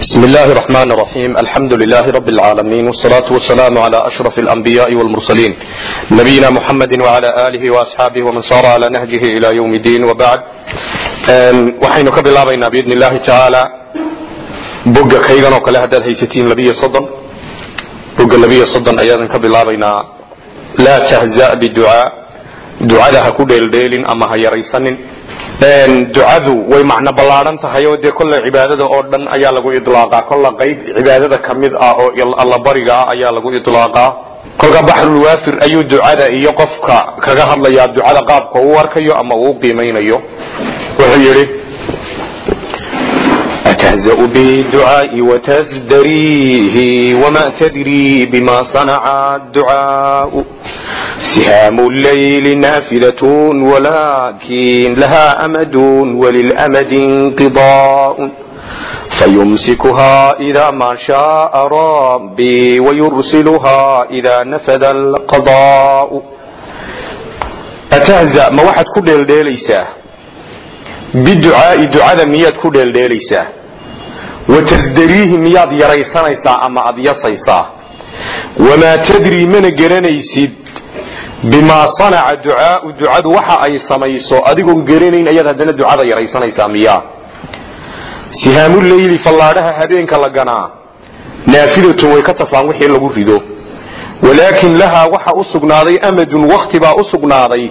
بسم الله الرحمن الرحيم الحمد لله رب العالمين والصلاة والسلام على أشرف الأنبياء والمرسلين نبينا محمد وعلى آله وأصحابه ومن صار على نهجه إلى يوم الدين وبعد waxaynu ka bilaabaynaa biidn illahi tacaala bogga kaygan oo kale haddaad haysatiin labiyo soddon bogga labiyo soddon ayaadan ka bilaabaynaa laa tahza biducaa ducada ha ku dheeldheelin ama ha yaraysanin ducadu way macno ballaadhan tahay oo dee kolle cibaadada oo dhan ayaa lagu idlaaqaa kolla qayb cibaadada ka mid ah oo allabariga ah ayaa lagu idlaaqaa kolka baxrulwaafir ayuu ducada iyo qofka kaga hadlayaa. Ducada qaabka uu arkayo ama uu qiimaynayo wuxuu yidhi تهزأ بالدعاء وتزدريه وما تدري بما صنع الدعاء سهام الليل نافذة ولكن لها أمد وللأمد انقضاء فيمسكها إذا ما شاء ربي ويرسلها إذا نفذ القضاء أتهزأ ما واحد كل ديليساه biducaai ducada miyaad ku dheeldheelaysaa wa tasdariihi miyaad yaraysanaysaa ama aad yasaysaa wamaa tadrii mana garanaysid bimaa sanaca ducaau ducadu waxa ay samayso adigoon garanayn ayaad haddana ducada yaraysanaysaa miyaa sihaamuleyli fallaadhaha habeenka la ganaa naafidatun way ka tafaan wixii lagu rido walaakin lahaa waxa u sugnaaday amadun wakti baa u sugnaaday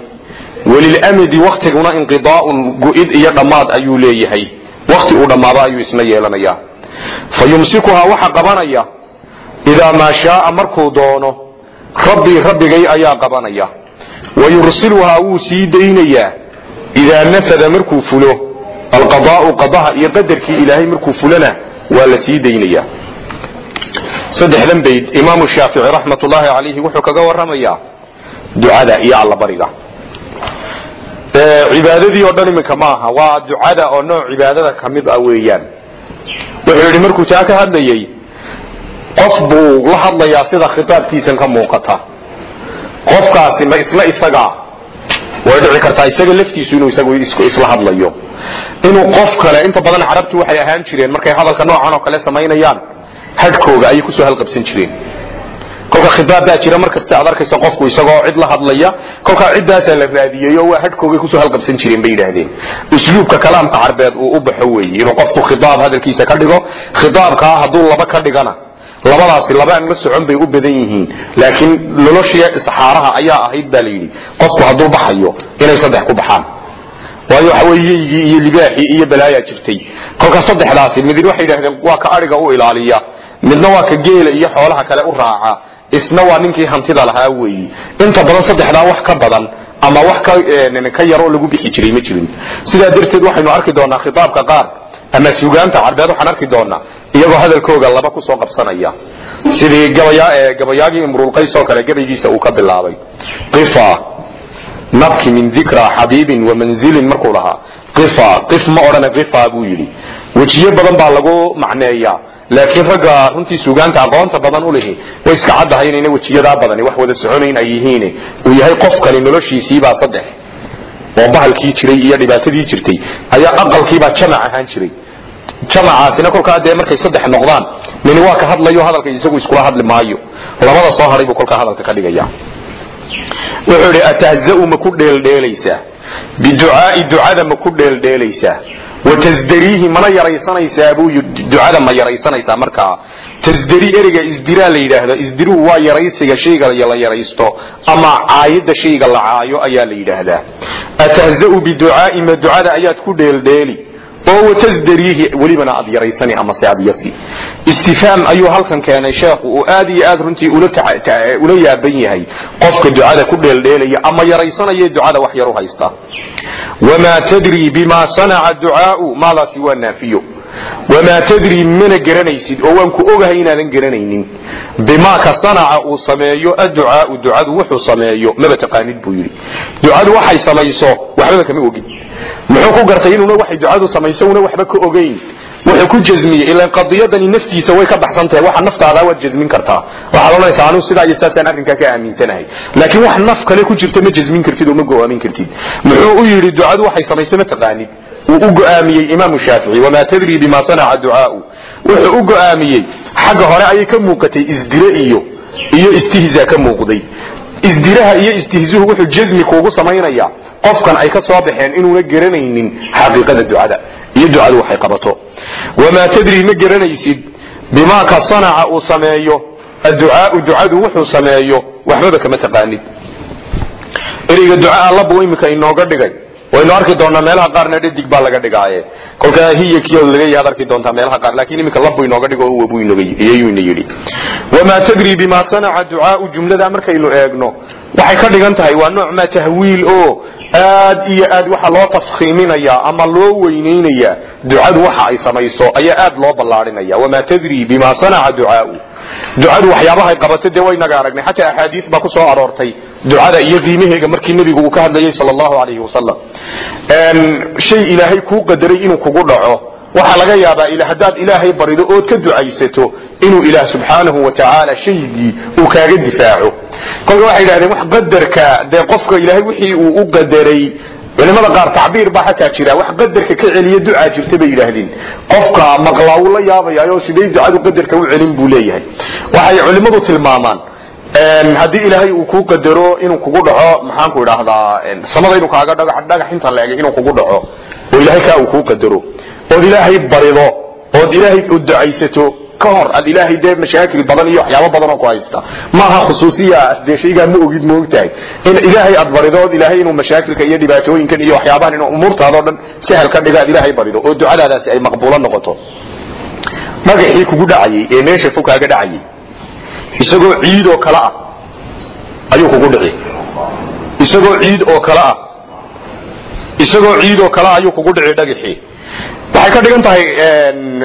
walilamadi waktiguna inqidaaun go-id iyo dhammaad ayuu leeyahay wakti uu dhammaado ayuu isna yeelanayaa fa yumsikuhaa waxa qabanaya. Idaa maa shaaa markuu doono rabbii rabbigay ayaa qabanaya. Wa yursiluhaa wuu sii daynayaa. Idaa nafada markuu fulo alqadaau qadaha iyo qadarkii ilaahay markuu fulona waa la sii daynayaa. Saddexdan bayd imaamu shaafici raxmatullaahi calayhi wuxuu kaga waramayaa ducada iyo allabariga. Cibaadadii oo dhan iminka maaha waa ducada oo nooc cibaadada ka mid ah weeyaan wuxuu yidhi markuu taa ka hadlayay qof buu la hadlayaa sida khitaabkiisan ka muuqata. Qofkaasi ma isla isagaa way dhici kartaa isaga laftiisu inuu isagu isla hadlayo. Inuu qof kale inta badan carabtu waxay ahaan jireen markay hadalka noocan oo kale samaynayaan hadhkooga ayay ku soo halqabsan jireen kolka khitaab baa jira mar kasta aad arkaysa qofku isagoo cid la hadlaya kolkaa ciddaasaa la raadiyeyo waa hadhkoogay ku soo halqabsan jireen bay yidhaahdeen. Usluubka kalaamka carbeed uu u baxo weeye inuu qofku khitaab hadalkiisa ka dhigo khitaabkaa hadduu laba ka dhigana labadaasi laba aan la socon bay u badan yihiin laakiin noloshii saxaaraha ayaa ahayd baa la yidhi qofku hadduu baxayo inay saddex ku baxaan. Waayo waxa weye yeygii iyo libaaxii iyo balaayaa jirtay. Kolka saddexdaasi midin waxay yidhahdeen waa ka adhiga u ilaaliya midna waa ka geela iyo xoolaha kale u raaca isna waa ninkii hantida lahaa weeyi. Inta badan saddexdaa wax ka badan ama wax ka yaroo lagu bixi jiray ma jirin. Sidaa darteed waxaynu arki doonaa khitaabka qaar ama sugaanta carbeed waxaan arki doonaa iyagoo hadalkooga laba ku soo qabsanaya. Sidii gabayaagii imrulqays oo kale gabaygiisa uu ka bilaabay. Qifa nabki min dikra xabiibin wa manzilin markuu lahaa. Qifa qif ma odhana qifa buu yidhi wejiyo badan baa lagu macneeyaa. Laakiin ragga runtii sugaanta aqoonta badan u lihi way iska caddahay inayna wejiyadaa badani wax wada soconayn ay yihiin uu yahay qofkani noloshiisiibaa saddex. Oo bahalkii jiray iyo dhibaatadii jirtay. Ayaa aqalkiibaa jamac ahaan jiray. Jamacaasina kolkaa dee markay saddex noqdaan nini waa ka hadlayo hadalka isagu iskula hadli maayo. Labada soo hadhay buu kolkaa hadalka ka dhigaya wuxuu idhi atahza'u ma ku dheeldheelaysaa? Biducaai ducada ma ku dheeldheelaysaa watasdariihi mana yaraysanaysaa buu ducada ma yaraysanaysaa markaa tasdari ereyga isdiraa la yidhaahdo isdiruhu waa yaraysiga shayga la yaraysto ama caayidda shayga la caayo ayaa la yidhaahdaa atahza'u biducaai ma ducada ayaad ku dheeldheeli oo watasdariihi welibana aad yaraysani amase aad yasi istifhaam ayuu halkan keenay sheekhu uu aad iyo aad runtii ula yaaban yahay qofka ducada ku dheeldheelaya ama yaraysanaya ducada wax yar u haysta wamaa tadrii bima sanaca ducaau maadaasi waa naafiyo wamaa tadrii mana garanaysid oo waan ku ogahay inaadan garanaynin bimaa ka sanaca uu sameeyo adducaau ducadu wuxuu sameeyo maba taqaanid buu yidhi ducadu waxay samayso waxbaba kama ogin muxuu ku gartay inuuna waxay ducadu samayso una waxba ka ogayn wuxuu ku jasmiyey ilan qadiyadani naftiisa way ka baxsan tahay waxa naftaada waad jasmin kartaa waxaad oranaysaa anuu sidaa iyo saasaan arrinkaa ka aaminsanahay laakiin wax naf kale ku jirta ma jasmin kartid oo ma go'aamin kartid muxuu u yidhi ducadu waxay samayso ma taqaanid wuu u go'aamiyey imaamu shaafici wamaa tadrii bima sanaca ducaau wuxuu u go'aamiyey xagga hore ayay ka muuqatay isdire iyo iyo istihza ka muuqday. Isdiraha iyo istihzuhu wuxuu jazmi kuugu samaynaya qofkan ay ka soo baxeen inuuna garanaynin xaqiiqada ducada iyo ducadu waxay qabato. Wamaa tadri ma garanaysid bimaa ka sanaca uu sameeyo adducaau ducadu wuxuu sameeyo waxbaba kama taqaanid. Ereyga duca allabu imika inooga dhigay waynu arki doonaa meelaha qaarna dhadig baa laga dhigaaye kolkaa hiya kiyood laga yaad arki doontaa meelaha qaar laakiin iminka labu inooga dhigo iyayuuna yidhi wamaa tadri bima sanaca ducaau jumlada markaynu eegno. Waxay ka dhigan tahay waa nooc maa tahwiil oo aad iyo aad waxa loo tafkhiiminaya ama loo weynaynaya ducadu waxa ay samayso ayaa aad loo ballaadhinaya. Wamaa tadri bima sanaca ducaau ducadu waxyaabahay qabato dee waynaga aragnay. Xataa axaadiis baa ku soo aroortay ducada iyo qiimaheega markii nebigu uu ka hadlayay sal allahu alayhi wasalam shay ilaahay kuu qadaray inuu kugu dhaco. Waxaa laga yaabaa haddaad ilaahay barido ood ka ducaysato inuu ilaah subxaanahu wa tacaala shaygii uu kaaga difaaco. Kolka waxay yidhahdeen wax qadarka dee qofka ilaahay wixii uu u qadaray culimada qaar tacbiir baa xataa jira wax qadarka ka celiya ducaa jirta bay yidhaahdeen. Qofka maqlaa wuu la yaabayaayo siday ducadu qadarka u celin buu leeyahay. Waxay culimmadu tilmaamaan haddii ilaahay uu kuu qadaro inuu kugu dhaco maxaanku idhaahdaa samada inuu kaaga dhagax inta leegay inuu kugu dhaco. Oo ilaahay kaa uu kuu qadaro. Ood ilaahay barido ood ilaahay ducaysato ka hor aad ilaahay dee mashaakil badan iyo waxyaabo badan oo ku haysta. Maaha khusuusiya dee shaygaa ma ogid ma ogtahay in ilaahay aad barido ood ilaahay inuu mashaakilka iyo dhibaatooyinkan iyo waxyaabahan inuu umuurtaadao dhan sahal ka dhiga aad ilaahay barido oo ducadaadaasi ay maqbuulo noqoto. Dhagaxii kugu dhacayay ee meesha fog kaaga dhacayay isagoo ciid oo kale ah. Ayuu kugu dhici. Isagoo ciid oo kale ah. Isagoo ciid oo kale ah ayuu kugu dhici dhagaxii waxay ka dhigan tahay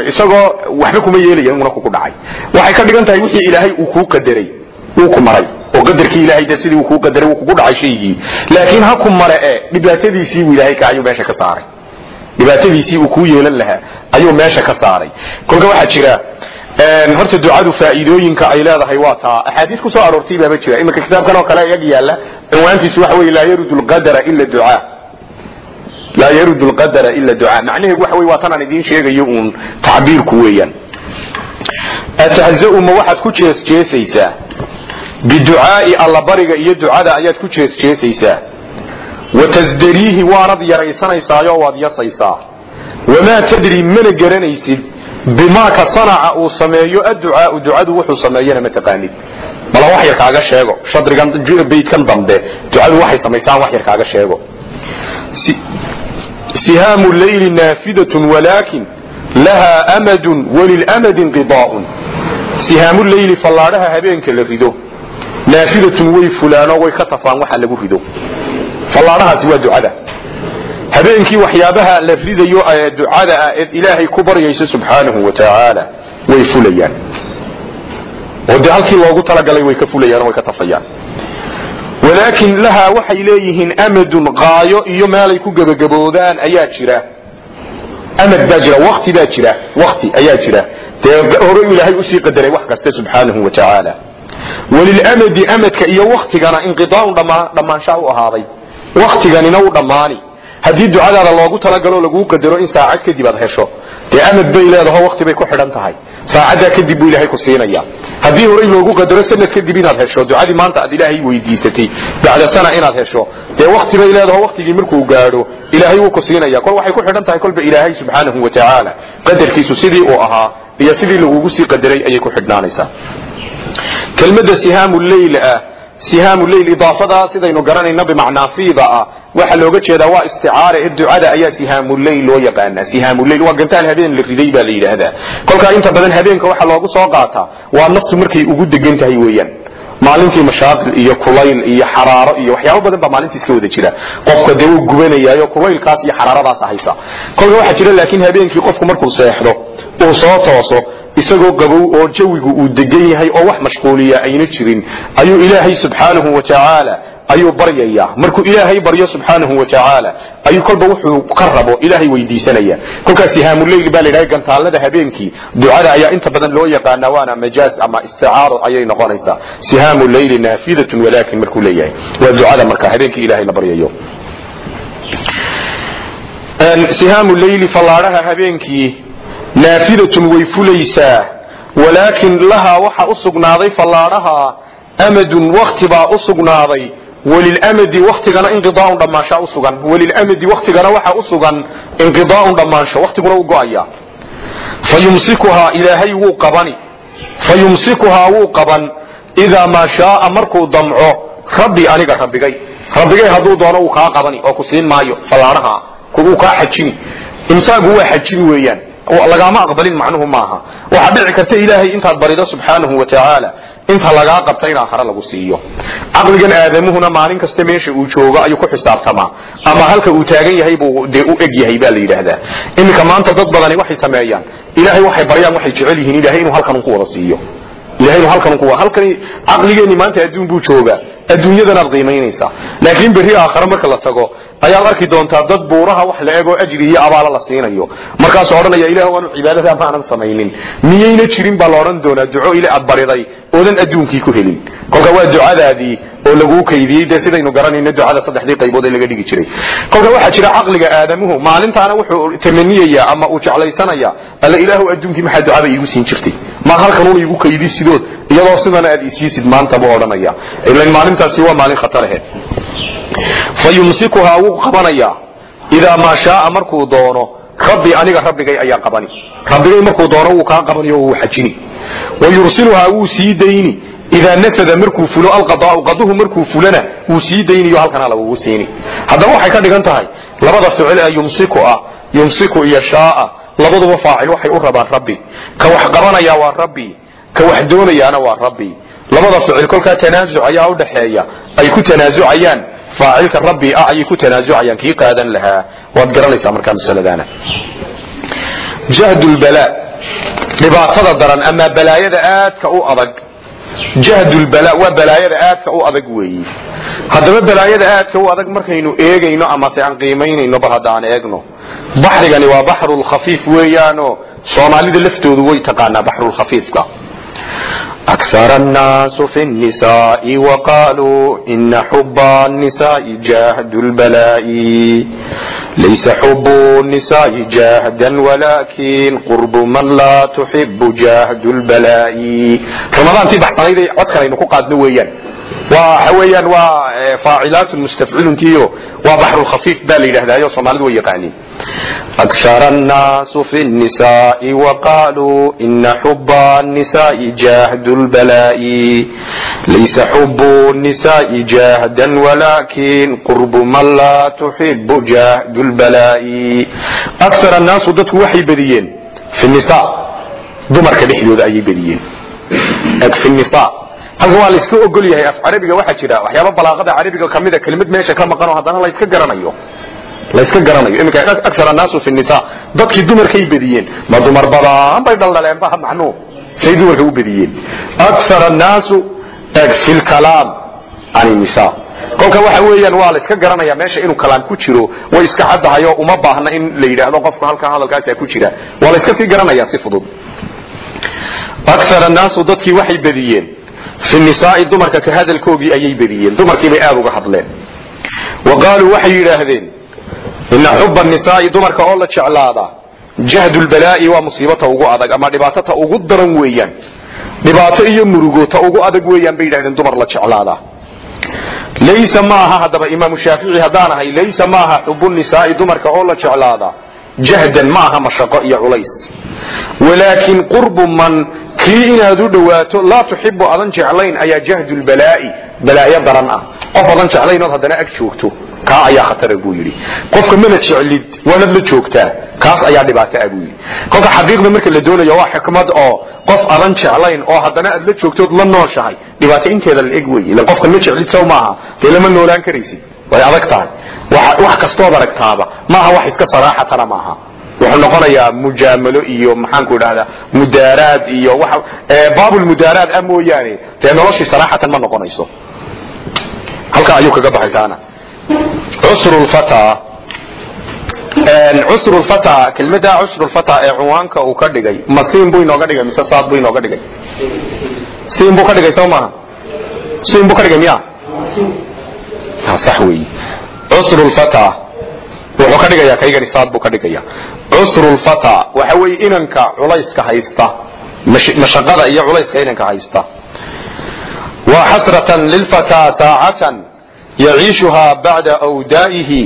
isagoo waxba kuma yeelaya inuna kugu dhacay. Waxay ka dhigan tahay wixii ilaahay uu kuu qadaray wuu ku maray. Oo qadarkii ilaahay de sidii uu kuu qadaray wuu kugu dhacay shaygii. Laakiin ha ku mare e dhibaatadiisii buu ilaahay ka ayuu meesha ka saaray. Dhibaatadiisii uu kuu yeelan lahaa ayuu meesha ka saaray. Kolka waxaa jira horta ducadu faa'iidooyinka ay leedahay waa taa. Axaadiis ku soo aroortay baaba jira. Iminka kitaabkan oo kale iyag yaalla cinwaantiisu waxa weeye laa yarudu lqadara ila ducaa. Laa yarudu lqadara ila ducaa. Macnaheedu waxa wey waa tan aan idiin sheegayo uun tacbiirku weeyaan. Atahza'u ma waxaad ku jeesjeesaysaa. Biducaa'i allabariga iyo ducada ayaad ku jeesjeesaysaa. Watasdariihi waanad yaraysanaysaayoo waad yasaysaa. Wamaa tadri mana garanaysid bimaa sanaca uu sameeyo adducaau ducadu wuxuu sameeyana ma taqaanid. Bala wax yar kaaga sheego shadrigan baydkan dambe ducadu waxay samaysaan wax yar kaaga sheego. Sihaamu leyli naafidatun walaakin lahaa amadun walilamadi inqidaa'un sihaamu leyli fallaadhaha habeenka la rido naafidatun way fulaano way ka tafaan waxa lagu rido. Fallaadhahaasi waa ducada habeenkii waxyaabaha la ridayo ee ducada ah eed ilaahay ku baryayso subxaanahu wa tacaala way fulayaan. Oo dee halkii loogu talagalay way ka fulayaan way ka tafayaan. Walaakin lahaa waxay leeyihiin amadun qaayo iyo meelay ku gebagaboodaan ayaa jira. Amad baa jira wakti baa jira wakti ayaa jira. Dee hore ilaahay u sii qadaray wax kasta subxaanahu wa tacaala walilamadi amadka iyo waktigana inqidaa'un dhammaanshaa u ahaaday. Waktiganina u dhammaani haddii ducadaada loogu talagalo laguu qadaro in saacad kadib aad hesho dee amad bay leedaho wakti bay ku xidhan tahay saacaddaa kadib buu ilaahay ku siinaya. Haddii horey loogu qadaro sanad kadib inaad hesho ducadii maanta aad ilaahay weydiisatay bacda sana inaad hesho dee wakti bay leedaho waktigii markuu gaadho ilaahay wuu ku siinaya. Kol waxay ku xidhan tahay kolba ilaahay subxaanahu wa tacaala qadarkiisu sidii uu ahaa iyo sidii lagugu sii qadaray ayay ku xidhnaanaysaa. Kelmadda sihaamu leyl ah sihaamu leyl idaafada sidaynu garanayna bimacnaa fiida ah. Waxaa looga jeedaa waa isticaara ee ducada ayaa sihaamuleyl loo yaqaanaa. Sihaamuleyl waa gantaal habeen la riday baa la yidhaahdaa. Kolkaa inta badan habeenka waxaa loogu soo qaataa waa naftu markay ugu degan tahay weeyaan. Maalintii mashaaqil iyo kulayl iyo xaraaro iyo waxyaabo badan baa maalintii iska wada jira. Qofka dee uu gubanayaayo kulaylkaas iyo xaraaradaas haysa kolka waxaa jira laakiin habeenkii qofku markuu seexdo uu soo tooso isagoo qabow oo jawigu uu degan yahay oo wax mashquuliya ayna jirin ayuu ilaahay subxaanahu wa tacaala ayuu baryayaa. Markuu ilaahay baryo subxaanahu wa tacaala ayuu kolba wuxuu ka rabo ilaahay weydiisanaya. Kolkaas sihaamuleyl baa la yidhaha gantaalada habeenkii ducada ayaa inta badan loo yaqaana waana majaaz ama isticaaro ayay noqonaysaa. Sihaamu leyli naafidatun walaakin markuu leeyahay. Waa ducada marka habeenkii ilaahay la baryayo. Sihaamu leyli fallaadhaha habeenkii naafidatun way fulaysaa. Walaakin lahaa waxa u sugnaaday fallaadhaha amadun wakti baa u sugnaaday. Walilamadi waktigana inqidaaun dhammaanshaa u sugan. Walilamadi waktigana waxa u sugan inqidaaun dhammaansho waktiguna u go'aya. Fa yumsikuhaa ilaahay wuu qabani. Fa yumsikuhaa wuu qaban. Idaa maa shaaa markuu damco rabbi aniga rabbigay. Rabbigay hadduu doono wuu kaa qabani oo ku siin maayo fallaadhaha. Wuu kaa xajini. Imsaagu waa xajin weeyaan lagaama aqbalin macnuhu maaha. Waxaa dhici karta ilaahay intaad barido subxaanahu wa tacaala inta lagaa qabta in aakhare lagu siiyo. Caqligan aadamuhuna maalin kasta meesha uu joogo ayuu ku xisaabtamaa ama halka uu taagan yahay buu dee u eg yahay baa la yidhaahdaa. Iminka maanta dad badani waxay sameeyaan. Ilaahay waxay baryaan waxay jecel yihiin ilahay inuu halkan ku wada siiyo. Ilahay inuu halkan ku wada halkani caqligeenni maanta adduun buu joogaa adduunyadanaad qiimaynaysaa. Laakiin berri aakhare marka la tago ayaad arki doontaa dad buuraha wax la egoo ajri iyo abaala la siinayo. Markaasoo odhanaya ilah waanu cibaadada maanan samaynin. Miyayna jirin baa la odhan doonaa duco ile aad bariday oodan adduunkii ku helin. Kolka waa ducadaadii oo laguu kaydiyey dee sidaynu garanayno ducada saddexdii qaybood ee laga dhigi jiray. Kolka waxaa jira caqliga aadamuhu maalintaana wuxuu tamaniyaya ama uu jeclaysanaya alla ilaahu adduunkii maxaa ducada iigu siin jirtay? Maad halkanuuna igu kaydi sidood iyadoo sidana aad isiisid maanta buu odhanaya maalintaasi waa maalin khatarahe fa yumsikuhaa wuu qabanayaa. Idaa maa shaaa markuu doono rabbi aniga rabbigay ayaa qabani. Rabbigay markuu doono wuu kaa qabani oo wuu xajini. Wa yursiluhaa wuu sii dayni. Idaa nafada markuu fulo alqadaau qaduhu markuu fulana wuu sii dayniyo halkanaa lagugu siini. Haddaba waxay ka dhigan tahay labada ficil ee yumsiku ah yumsiku iyo shaaa labaduba faacil waxay u rabaan rabbi. Ka wax qabanayaa waa rabbi. Ka wax doonayaana waa rabbi labada ficil kolkaa tanaasuc ayaa u dhaxeeya ay ku tanaasucayaan faacilka rabbi ah ayay ku tanaasucayaan kii qaadan lahaa. Waad garanaysaa markaa masaladaana. Jahdulbalaa dhibaatada daran ama balaayada aadka u adag. Jahdulbalaa waa balaayada aadka u adag weeyi. Haddaba balaayada aadka u adag markaynu eegayno amase aan qiimaynayno bal hadda aan eegno. Baxrigani waa baxrulkhafiif weeyaano soomaalida laftoodu way taqaanaa baxrulkhafiifka أكثر الناس في النساء وقالوا إن حب النساء جاهد البلاء ليس حب النساء جاهدا ولكن قرب من لا تحب جاهد البلاء رمضان تي بحصانيدي عدكنا إنه قادنا ويان قاد نويا وحويا وفاعلات مستفعل تيو وبحر الخفيف بالي لهذا يوصل مالد ويقعني أكثر الناس في النساء وقالوا إن حب النساء جاهد البلاء ليس حب النساء جاهدا ولكن قرب من لا تحب جاهد البلاء أكثر الناس ضدك وحي بديين في النساء دمر كدحيود أي بديين في النساء halkan waa layska ogol yahay af carabiga waxaa jira waxyaaba balaaqada carabiga kamida kelimad meesha ka maqan oo haddana layska garanayo. Layska garanayo. Iminka aksar annaasu fi nisa dadkii dumarkay bediyeen. Ma dumar badan bay dhaldhaleen baha macnuu say dumarka u bediyeen. Aksar annaasu fi lkalaam can nisa kolka waxa weeyaan waa layska garanaya meesha inuu kalaam ku jiro way iska caddahay oo uma baahna in la yidhaahdo qofku halkaa hadalkaasaa ku jira. Waa layska sii garanaya si fudud. Aksar annaasu dadkii waxay bediyeen fi nisaai dumarka ka hadalkoogii ayay bediyeen dumarkiibay aada uga hadleen wa qaaluu waxay yidhaahdeen ina xuba nisaai dumarka oo la jeclaadaa jahdu lbalaa'i waa musiibata ugu adag ama dhibaatota ugu daran weeyaan dhibaato iyo murugo ta ugu adag weeyaan bay yidhahdeen dumar la jeclaadaa laysa maaha haddaba imaamu shaafici haddaan ahay laysa maaha xubu nisaai dumarka oo la jeclaadaa jahdan ma aha mashaqo iyo culays walaakin qurbu man kii inaad u dhowaato laa tuxibu adan jeclayn ayaa jahdu lbalaa'i balaayo daran ah. Qof adan jeclaynood haddana ag joogto kaa ayaa khatara buu yidhi. Qofka mana jeclid waanad la joogtaa kaas ayaa dhibaato ah buu yidhi. Kolka xaqiiqda marka la doonayo waa xikmad oo qof adan jeclayn oo haddana aad la joogtood la nooshahay dhibaato inteeda la eg wey ilan qofka ma jeclid sow maaha dee lama noolaan karaysid. Way adag tahay. Wax kastood aragtaaba maaha wax iska saraaxatana maaha wuxuu noqonayaa mujaamalo iyo maxaanku idhahdaa mudaaraad iyo baabulmudaaraad ah mooyaane dee noloshii saraaxatan ma noqonayso. Halkaa ayuu kaga baxay taana. Cusrulfata kelmadda cusrulfata ee cunwaanka uu ka dhigay ma siin buu inooga dhigay mise saad buu inooga dhigay? Siin buu ka dhigay soo maaha? Siin buu ka dhigay miya sax weyi cusrulfata wuxuu ka dhigaya kaygani saad buu ka dhigaya cusru lfata waxa weeye inanka culayska haysta mashaqada iyo culayska inanka haysta. Wa xasratan lilfataa saacatan yaciishuha bacda awdaa'ihi.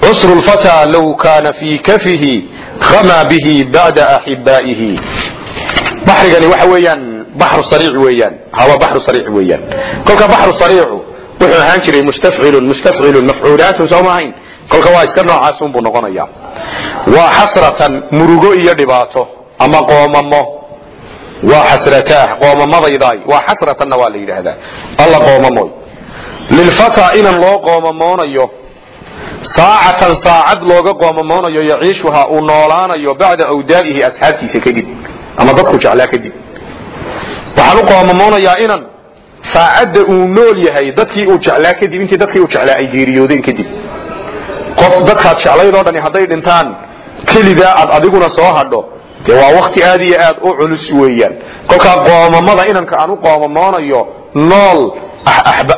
Cusru lfataa low kaana fii kafihi khama bihi bacda axibaa'ihi baxrigani waxa weeyaan baxru sariic weeyaan hawa baxru sariic weeyaan. Kolka baxru sariicu wuxuu ahaan jiray mustafcilun mustafcilun mafcuulaatun soo maahayn kolka waa iska noocaasun buu noqonaya waa xasratan murugo iyo dhibaato ama qoomamo. Waa xasrataah qoomamadaydaay waa xasratanna waa la yidhaahdaa. Alla qoomamoy lilfataa inan loo qoomamoonayo saacatan saacad looga qoomamoonayo yaciishuha uu noolaanayo bacda awdaa'ihi asxaabtiisa kadib ama dadku jeclaa kadib. Waxaan u qoomamoonayaa inan saacadda uu nool yahay dadkii uu jeclaa kadib intii dadkii uu jeclaa ay geeriyoodeen kadib qof dadkaad jeclaydoo dhani hadday dhintaan kelidaa aad adiguna soo hadho. Dee waa wakti aad iyo aad u culus weeyaan. Kolkaa qoomamada inanka aan u qoomamoonayo nool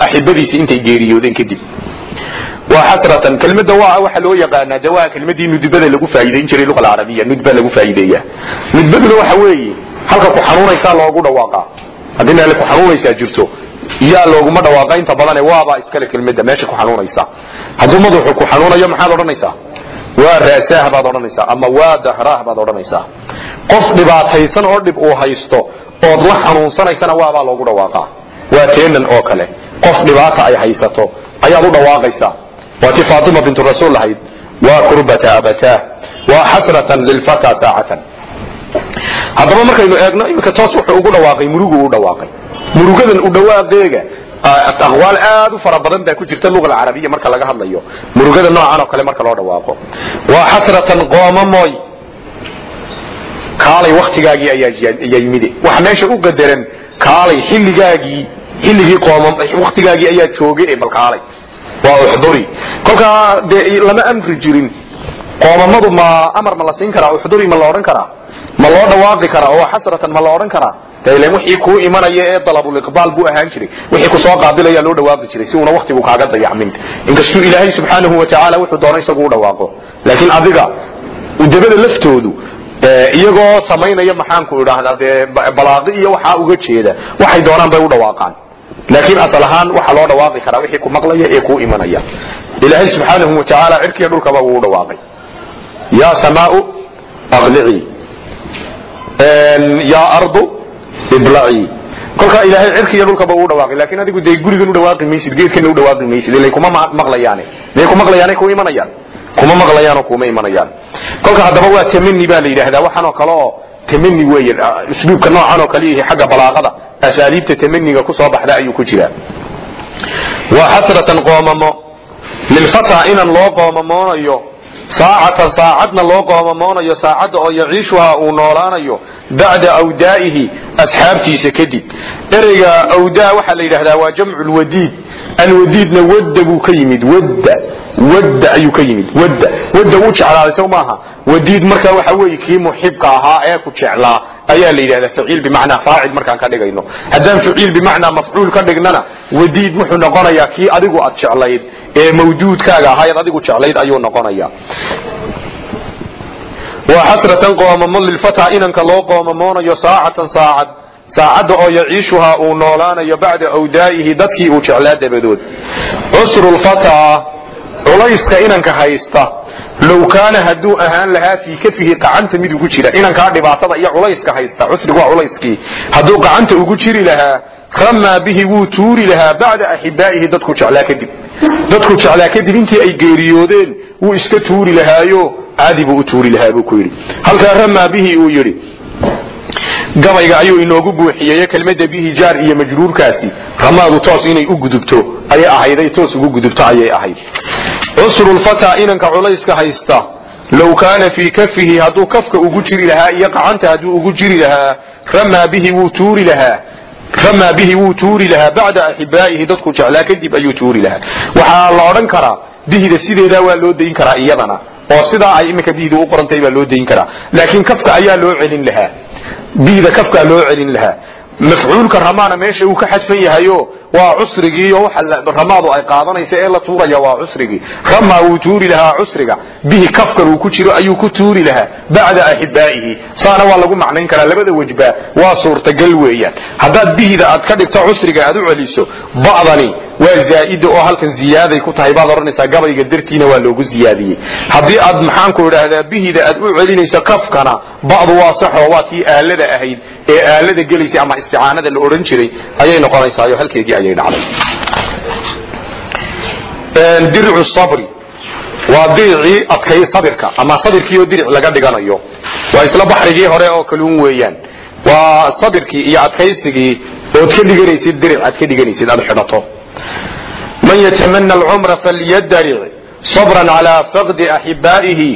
axibadiisii intay geeriyoodeen kadib. Waa xasratan kelmadda waa waxa loo yaqaanaa de waa kelmadii nudbada lagu faa'iidayn jiray luqa alcarabiya nudba lagu faa'iideeya. Nudbaduna waxa weeye halka ku xanuunaysaa loogu dhawaaqaa. Haddii meel ku xanuunaysaa jirto yaa looguma dhawaaqa inta badane waabaa iskale kelmadda meesha ku xanuunaysa. Hadduu madaxu ku xanuunayo maxaad odhanaysaa? Waa raasaah baad odhanaysaa ama waa dahraah baad odhanaysaa? Qof dhibaataysan oo dhib uu haysto ood la xanuunsanaysana waabaa loogu dhawaaqaa. Waa teenan oo kale. Qof dhibaata ay haysato ayaad u dhawaaqaysaa. Waa ti faatima bintu rasuul ahayd waa kurbata abataah waa xasratan lilfataa saacatan. Haddaba markaynu eegno iminka toos wuxuu ugu dhawaaqay murugu u dhawaaqay murugadan u dhawaaqeega aqwaal aad u fara badan baa ku jirta luga alcarabiya marka laga hadlayo. Murugada noocan oo kale marka loo dhawaaqo. Waa xasratan qoomamoy kaalay waktigaagii ayaa yimide. Wax meesha u qadaran kaalay xilligaagii xilligii waktigaagii ayaa jooge bal kaalay waa uxduri. Kolkaa dee lama amri jirin. Qoomamadu ma amar ma la siin karaa uxduri ma la odhan karaa ma loo dhawaaqi karaa oo xasratan ma la odhan karaa? Dailan wixii kuu imanaya ee dalabuliqbaal buu ahaan jiray. Wixii ku soo qaabilaya loo dhawaaqi jiray si uuna waktigu kaaga dayacmin. Inkastuu ilaahay subxaanahu wa tacaala wuxuu doona isagu u dhawaaqo. Laakiin adiga udabada laftoodu iyagoo samaynaya maxaanku idhaahdaa dee balaaqi iyo waxaa uga jeeda waxay doonaan bay u dhawaaqaan. Laakiin asal ahaan waxaa loo dhawaaqi karaa wixii ku maqlaya ee kuu imanaya. Ilaahay subxaanahu wa tacaala cirkiya dhulkaba wuu u dhawaaqay. Yaa samaau aqlicii yaa ardu iblacii kolkaa ilaahay cirki iyo dhulkaba uu dhawaaqay laakiin adigu dee gurigan u dhawaaqi maysid geedkana u dhawaaqi maysid ilay kuma maqlayaane. Miyay ku maqlayaane ku imanayaan. Kuma maqlayaanoo kuma imanayaan. Kolka haddaba waa tamani baa la yidhaahdaa waxaan oo kale oo tamani weeye usluubka noocan oo kale yahay xagga balaaqada asaaliibta tamaniga ku soo baxda ayuu ku jiraa. Waa xasratan qoomamo. Lilfataa inan loo qoomamoonayo saacatan saacadna loo qoomamoonayo saacadda oo yaciishuhaa uu noolaanayo bacda awdaa'ihi asxaabtiisa kadib. Ereyga awdaa waxaa la yidhahdaa waa jamcu lwadiid alwadiidna wadda buu ka yimid wadda wadda ayuu ka yimid wadda. Wadda wuu jeclaaday sow maaha? Wadiid marka waxa weeye kii muxibka ahaa ee ku jeclaa ayaa la yidhahdaa faciil bimacnaa faacil markaan ka dhigayno. Haddaan faciil bimacnaa mafcuul ka dhignana wadiid wuxuu noqonayaa kii adigu aad jeclayd ee mawjuudkaaga ahaayad adigu jeclayd ayuu noqonaya waa xasratan qoomamo lilfataa inanka loo qoomamoonayo saacatan saacad saacadda oo yaciishuhaa uu noolaanayo bacda awdaa'ihi dadkii uu jeclaa dabadood. Cusru lfataa culayska inanka haysta low kaana hadduu ahaan lahaa fii kafihi qacanta mid ugu jira. Inankaa dhibaatada iyo culayska haysta cusrigu waa culayskii. Hadduu qacanta ugu jiri lahaa ramaa bihi wuu tuuri lahaa bacda axibaa'ihi dadku jeclaa kadib. Dadku jeclaa kadib intii ay geeriyoodeen wuu iska tuuri lahaayo caadi buu u tuuri lahaa buu ku yidhi. Halkaa ramaa bihi uu yidhi gabayga ayuu inoogu buuxiyeye kelmadda bihi jaar iyo majruurkaasi. Ramaadu toos inay u gudubto ayay ahayday toos ugu gudubto ayay ahayd. Cusrulfataa inanka culayska haysta. Low kaana fii kafihi hadduu kafka ugu jiri lahaa iyo qacanta hadduu ugu jiri lahaa ramaa bihi wuu tuuri lahaa. Ramaa bihi wuu tuuri lahaa bacda axibaa'ihi dadku jeclaa kadib ayuu tuuri lahaa. Waxaa la odhan karaa bihida sideedaa waa loo dayn karaa iyadana. Oo sidaa ay iminka bihida u qorantahay baa loo dayn karaa. Laakiin kafka ayaa loo celin lahaa bihda kafkaa loo celin lahaa. Mafcuulka ramaana meesha uu ka xadfan yahayo waa cusrigii oo ramaadu ay qaadanaysa ee la tuuraya waa cusrigii. Ramaa wuu tuuri lahaa cusriga. Bihi kafkan uu ku jiro ayuu ku tuuri lahaa bacda axibaa'ihi saana waa lagu macnayn karaa labada wejba waa suurtagal weeyaan. Haddaad bihida aad ka dhigto cusriga aad u celiso ba'dani waa zaa'ida oo halkan ziyaaday ku tahay baad odhanaysaa gabayga dartiina waa loogu ziyaadiyey. Haddii aad maxaanku idhaahdaa bihida aad u celinayso kafkana ba'du waa saxoo waa tii aalada ahayd ee aalada gelaysay ama isticaanada la odhan jiray ayay noqonaysaayo halkeegii ayay dhacday dircu sabri waa diricii adkay sabirka ama sabirkiioo diric laga dhiganayo. Waa isla baxrigii hore oo kaluun weeyaan. Waa sabirkii iyo adkaysigii ood ka dhiganaysid diric aad ka dhiganaysid aad xidhato. Man yatamana alcumra falyadaric sabran calaa faqdi axibaa'ihi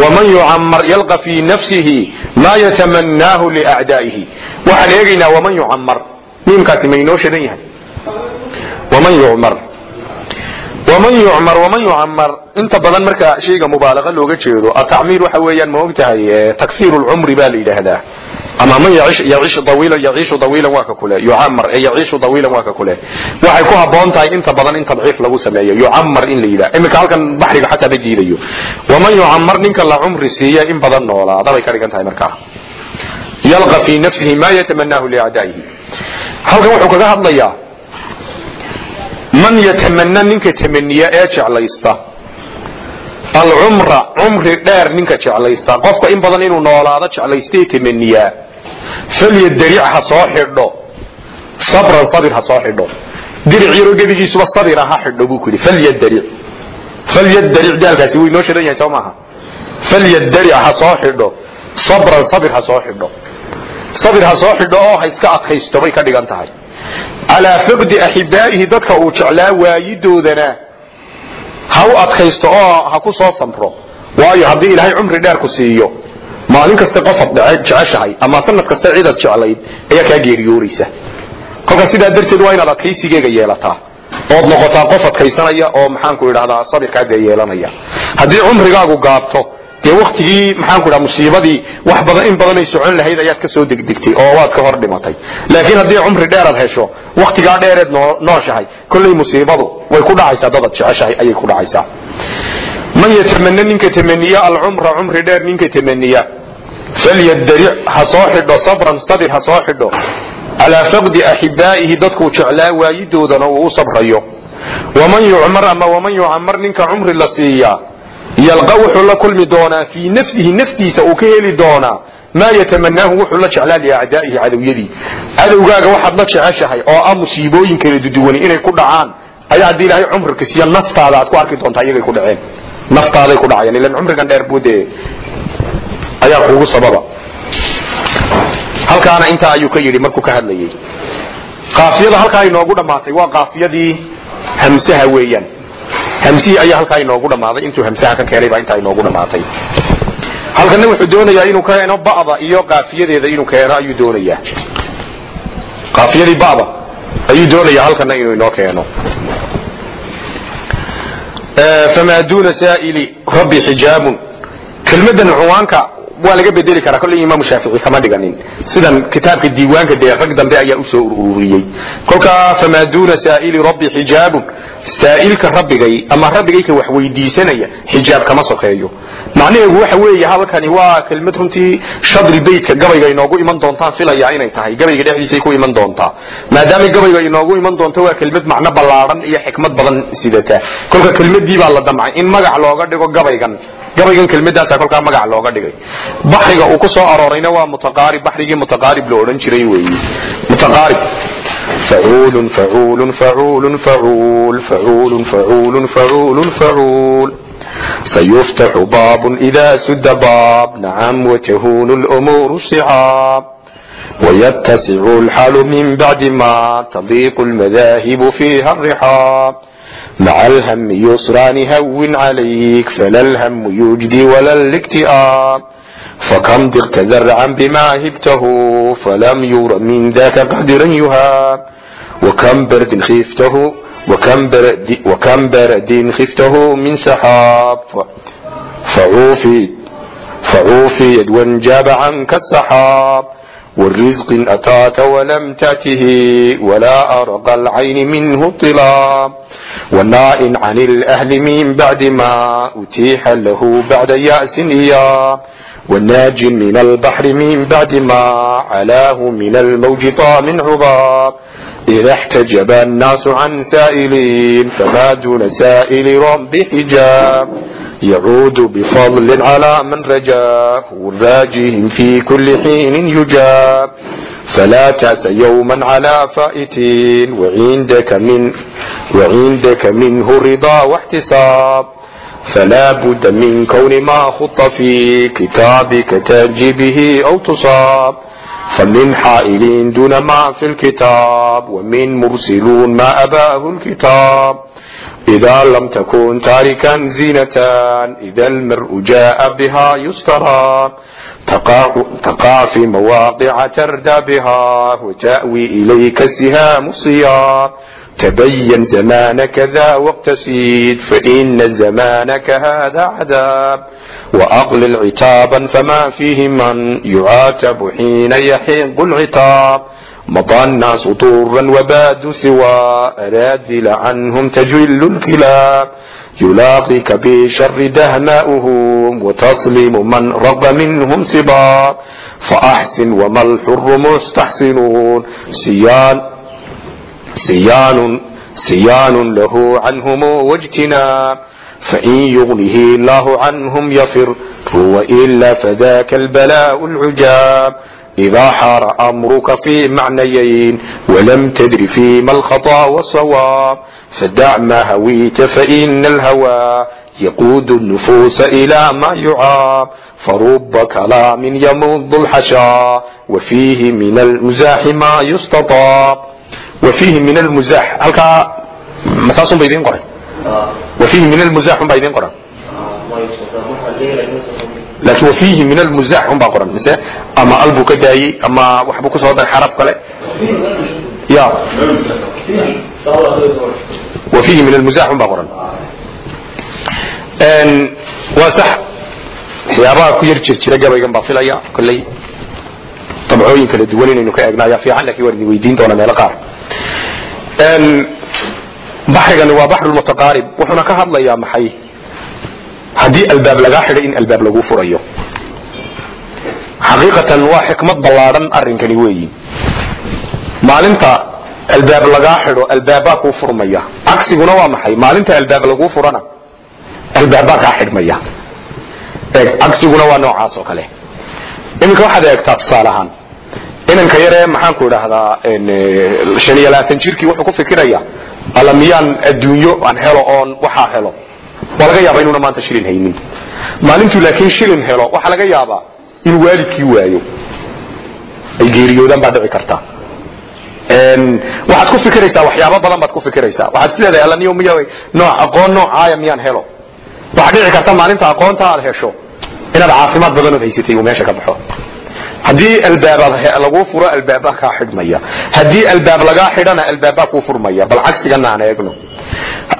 waman yucamar yalqa fii nafsihi ma yatamanaahu liacdaa'ihi waxaan eegaynaa waman yucamar miimkaasi ma waman yucamar inta badan marka shayga mubaalaqa looga jeedo atacmiir waxa weeyaan ma og tahay taksiir lcumri baa la yidhaahdaa. Ama man yaciishu dawiilan waa ka kule. Yucamar ee yaciishu dawiilan waa ka kule. Waxay ku habboon tahay inta badan in tadciif lagu sameeyo. Yucamar in la yidhaha iminka halkan baxriga xataa ma diidayo. Waman yucamar ninka la cumri siiya in badan noolaada bay ka dhigan tahay markaa. Yalqa fii nafsihi ma yatamanaahu liacdaa'ihi. Halkan wuxuu kaga hadlayaa man yatamana ninka tamaniya ee jeclaysta. Alcumra cumri dheer ninka jeclaysta. Qofka in badan inuu noolaado jeclaystee tamaniyaa falyadaric ha soo xidho. Sabran sabir ha soo xidho. Diric yaroo gebigiisuba sabira ha xidho buu ku yidhi. Falyadaric falyadaric daalkaasi wuu inoo shadan yahay soo maaha. Falyadaric ha soo xidho. Sabran sabir ha soo xidho. Sabir ha soo xidho oo ha iska adkaysto bay ka dhigan tahay calaa faqdi axibaa'ihi dadka uu jeclaa waayidoodana. Ha u adkaysto oo ha ku soo samro. Waayo haddii ilaahay cumri dheer ku siiyo maalin kasta qofaad jeceshahay ama sanad kasta cidaad jeclayd ayaa kaa geeriyooraysa kolkaas sidaa darteed waa inaad adkaysigeega yeelataa. Ood noqotaa qof adkaysanaya oo maxaanku idhahdaa sabirkaa dee yeelanaya. Haddii cumrigaagu gaabto dee waktigii maxaanku idhaha musiibadii wax badan in badanay socon lahayd ayaad ka soo degdegtay oo waad ka hor dhimatay. Laakiin haddii cumri dheeraad hesho waktigaa dheereed nooshahay. Kollay musiibadu way ku dhacaysaa dadaad jeceshahay ayay ku dhacaysaa. Man yatamana ninka tamaniya alcumra cumri dheer ninka tamaniya. Falyadaric ha soo xidho sabran sabir ha soo xidho. Calaa faqdi axibaa'ihi dadkuu jeclaa waayidoodana uu u sabrayo. Waman yucmar ama waman yucamar ninka cumri la siiyaa yalqa wuxuu la kulmi doonaa fii nafsihi naftiisa uu ka heli doonaa. Maa yatamanaahu wuxuu la jeclaa liacdaa'ihi cadowyadii. Cadowgaaga waxaad la jeceshahay oo ah musiibooyin kala duduwani inay ku dhacaan. Ayaa haddii ilaahay cumrika siiya naftaada aad ku arki doontaa iyagay ku dhaceen. Naftaaday ku dhacayaan ilan cumrigan dheer buu dee ayaa kuugu sababa. Halkaana intaa ayuu ka yidhi markuu ka hadlayay qaafiyada halkaa inoogu dhammaatay waa qaafiyadii hamsaha weeyaan hamsihii ayaa halkaa inoogu dhammaaday intuu hamsaha ka keenay baa intaa inoogu dhammaatay. Halkanna wuxuu doonayaa inuu keeno ba'da iyo qaafiyadeeda inuu keeno ayuu doonayaa. Qaafiyadii ba'da ayuu doonayaa halkanna inuu inoo keeno. Famaa duuna saa'ili rabbi xijaabun kelmadan cunwaanka waa laga bedeli karaa. Kolley imaamu shaafici kama dhiganin. Sidan kitaabka diiwaanka dee rag dambe ayaa u soo ururiyey. Kolkaa famaa duuna saa'ili rabbi xijaabun. Saa'ilka rabbigay ama rabbigayka wax weydiisanaya xijaab kama sokeeyo. Macnaheedu waxa weeye halkani waa kelmad runtii shadri beytka gabayga inoogu iman doontaan filaya inay tahay. Gabayga dhexdiisay ku iman doontaa. Maadaamay gabayga inoogu iman doonto waa kelmad macno ballaadhan iyo xikmad badan sidata. Kolka kelmadii baa la damcay. In magac looga dhigo gabaygan gabaygan kelmadaasa kolkaa magac looga dhigay. Baxriga uu ku soo waa mutaqaarib. Baxrigii mutaqaarib la odhan jiray weeye. Mutaqaarib. Facuulun باب إذا سد باب نعم وتهون الأمور صعاب ويتسع الحال من بعد ما تضيق المذاهب فيها الرحاب مع الهم يسران هون عليك فلا الهم يجدي ولا الاكتئاب فكم ضغت ذرعا بما هبته فلم ير من ذاك قدرا يهاب وكم برد خفته وكم برد وكم برد خفته من سحاب فعوفي فعوفي يد وانجاب عنك السحاب والرزق أتاك ولم تأته ولا أرق العين منه طلا وناء عن الأهل من بعد ما أتيح له بعد يأس إياه والناج من البحر من بعد ما علاه من الموج طام عظام إذا احتجب الناس عن سائلين فما دون سائل رب حجاب يعود بفضل على من رجاه راجه في كل حين يجاب فلا تأس يوما على فائتين وعندك من وعندك منه رضا واحتساب فلا بد من كون ما خط في كتابك ترجي به أو تصاب فمن حائلين دون ما في الكتاب ومن مرسلون ما أباه الكتاب إذا لم تكن تاركا زينتان إذا المرء جاء بها يسترى تقع, تقع في مواقع تردى بها وتأوي إليك سهام الصيام تبين زمانك ذا واقتسيد فإن زمانك هذا عذاب وأغلل عتابا فما فيه من يعاتب حين يحيق العتاب مطى الناس طورا وباد سوى أرادل عنهم تجل الكلاب يلاقيك بشر دهماؤهم وتصليم من رغب منهم سبا فأحسن وما الحر مستحسنون سيان سيان سيان له عنهم واجتناب فإن يغنه الله عنهم يفر هو إلا فذاك البلاء العجاب إذا حار أمرك في معنيين ولم تدر فيما الخطأ والصواب فدع ما هويت فإن الهوى يقود النفوس إلى ما يعاب فرب كلام يمض الحشا وفيه من المزاح ما يستطاب وفيه من المزاح هل متاصم بيدين قرن وفيه من المزاح بيدين قرن laakiin wafiihi min almuzax un baa qoran mise ama albu ka daayey ama waxbu ku soo daray xaraf kale ya wafiihi min almuzax un baa qoran waa sax waxyaabaha ku yar jir jira gabaygan baa filaya kolley dabcooyin kala duwan inaynu ka eegna ayaa fiican laakiin waan idin weydiin doonaa meelo qaar baxrigani waa baxrulmutaqaarib wuxuuna ka hadlayaa maxay haddii albaab lagaa xidhay in albaab lagu furayo. Xaqiiqatan waa xikmad ballaadhan arrinkani weeyi. Maalinta albaab lagaa xidho albaabbaa kuu furmaya. Cagsiguna waa maxay? Maalinta albaab laguu furana albaabbaa kaa xidhmaya. Eeg cagsiguna waa noocaas oo kale. Iminka waxaad eegtaa tusaale ahaan inanka yaree maxaanku idhaahdaa shan iyo labaatan jirkii wuxuu ku fikiraya alla miyaan adduunyo aan helo oon waxaa helo waa laga yaabaa inuuna maanta shilin haynin. Maalintuu laakiin shilin helo waxaa laga yaabaa in waalidkii waayo. Ay geeriyoodaan baa dhici karta. Waxaad ku fikiraysaa waxyaabo badan baad ku fikiraysaa. Waxaad isleedahay alla niyo miya nooc aqoon noocaaya miyaan helo. Waxaa dhici karta maalinta aqoonta aad hesho inaad caafimaad badanood haysatay uu meesha ka baxo. Haddii albaabaad laguu furo albaabaa kaa xidhmaya. Haddii albaab lagaa xidhana albaabaa kuu furmaya. Bal cagsigana aan eegno